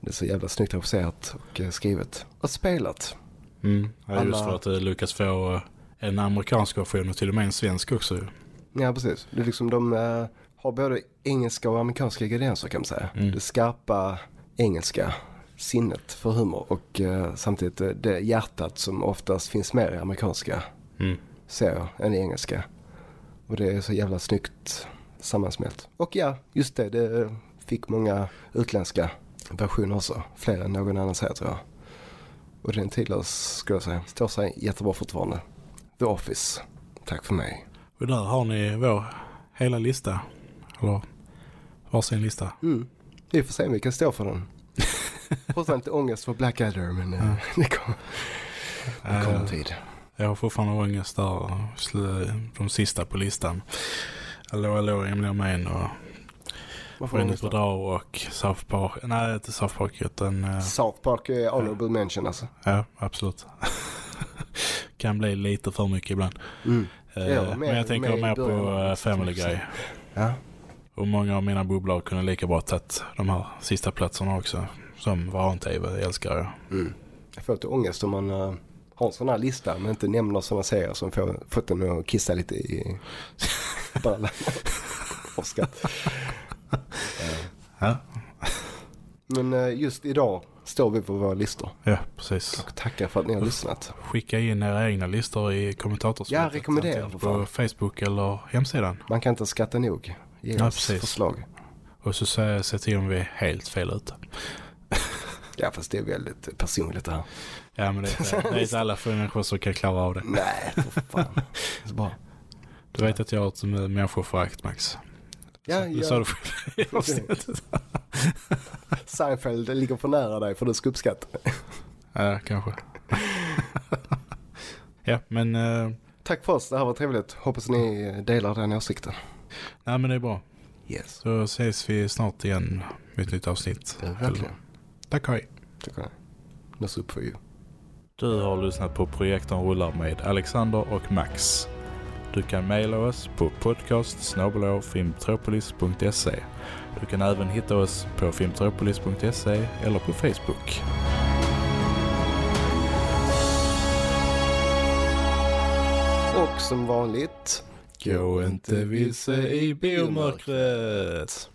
Det är så jävla snyggt regisserat och eh, skrivet. Och spelat. Mm. Ja, just för att du lyckas få eh, en amerikansk version och till och med en svensk också. Ja, precis. Det är liksom de har både engelska och amerikanska ingredienser kan man säga. Mm. Det skarpa engelska sinnet för humor och samtidigt det hjärtat som oftast finns mer i amerikanska Mm. serier än i engelska. Och det är så jävla snyggt sammansmält. Och ja, just det, det fick många utländska versioner också. Fler än någon annan serie tror jag. Och den tidlös skulle jag säga. Står sig jättebra fortfarande. The Office. Tack för mig. Och där har ni vår hela lista. Eller varsin lista. Mm. Vi får se om vi kan stå för den. Fortfarande lite ångest för Blackadder men eh, det kommer, det kommer en tid. Jag har fortfarande ångest där. De sista på listan. Hallå, hallå, Emil Main och Skenet då? Bedrar och South Park. Nej, inte South Park utan... eh, South Park är honorable mention alltså. Ja, absolut. kan bli lite för mycket ibland. Mm. Eh, Ja, men mer- jag tänker mer på eh, Family Guy. Ja. Och många av mina bubblor kunde lika bra tagit de här sista platserna också. Som varan-tv älskar jag. Mm. Jag får lite ångest om man uh, har en sån här lista men inte nämner sådana serier som får fått en att kissa lite i skratt. Ja. Men eh, just idag står vi på våra listor. Ja, precis. Och tackar för att ni har lyssnat. Skicka in era egna listor i kommentatorsfältet. Ja, rekommendera för På Facebook eller hemsidan. Man kan inte skatta nog. Ge Ja, oss precis. förslag. Och så se, se till om vi är helt fel ute. Ja fast det är väldigt personligt det här. Ja, men det är, det är inte alla människor som kan klara av det. Nej, för fan. Så bra. Du vet att jag har ett människoförakt, Max. Ja, Det ja. sa du själv. Seinfeld ligger för nära dig för du ska uppskatta. Ja, kanske. ja, men... eh, Tack för oss, det här var trevligt. Hoppas ni delar den åsikten. nej, men det är bra. Yes. Så ses vi snart igen med ett nytt avsnitt. Ja, verkligen. Tack, hej. Tack hej. Nuss upp för you. Du har lyssnat på Projektorn rullar med Alexander och Max. Du kan mejla oss på podcast. Du kan även hitta oss på filmtropolis.se eller på Facebook. Och som vanligt, Gå inte vilse i biomörkret.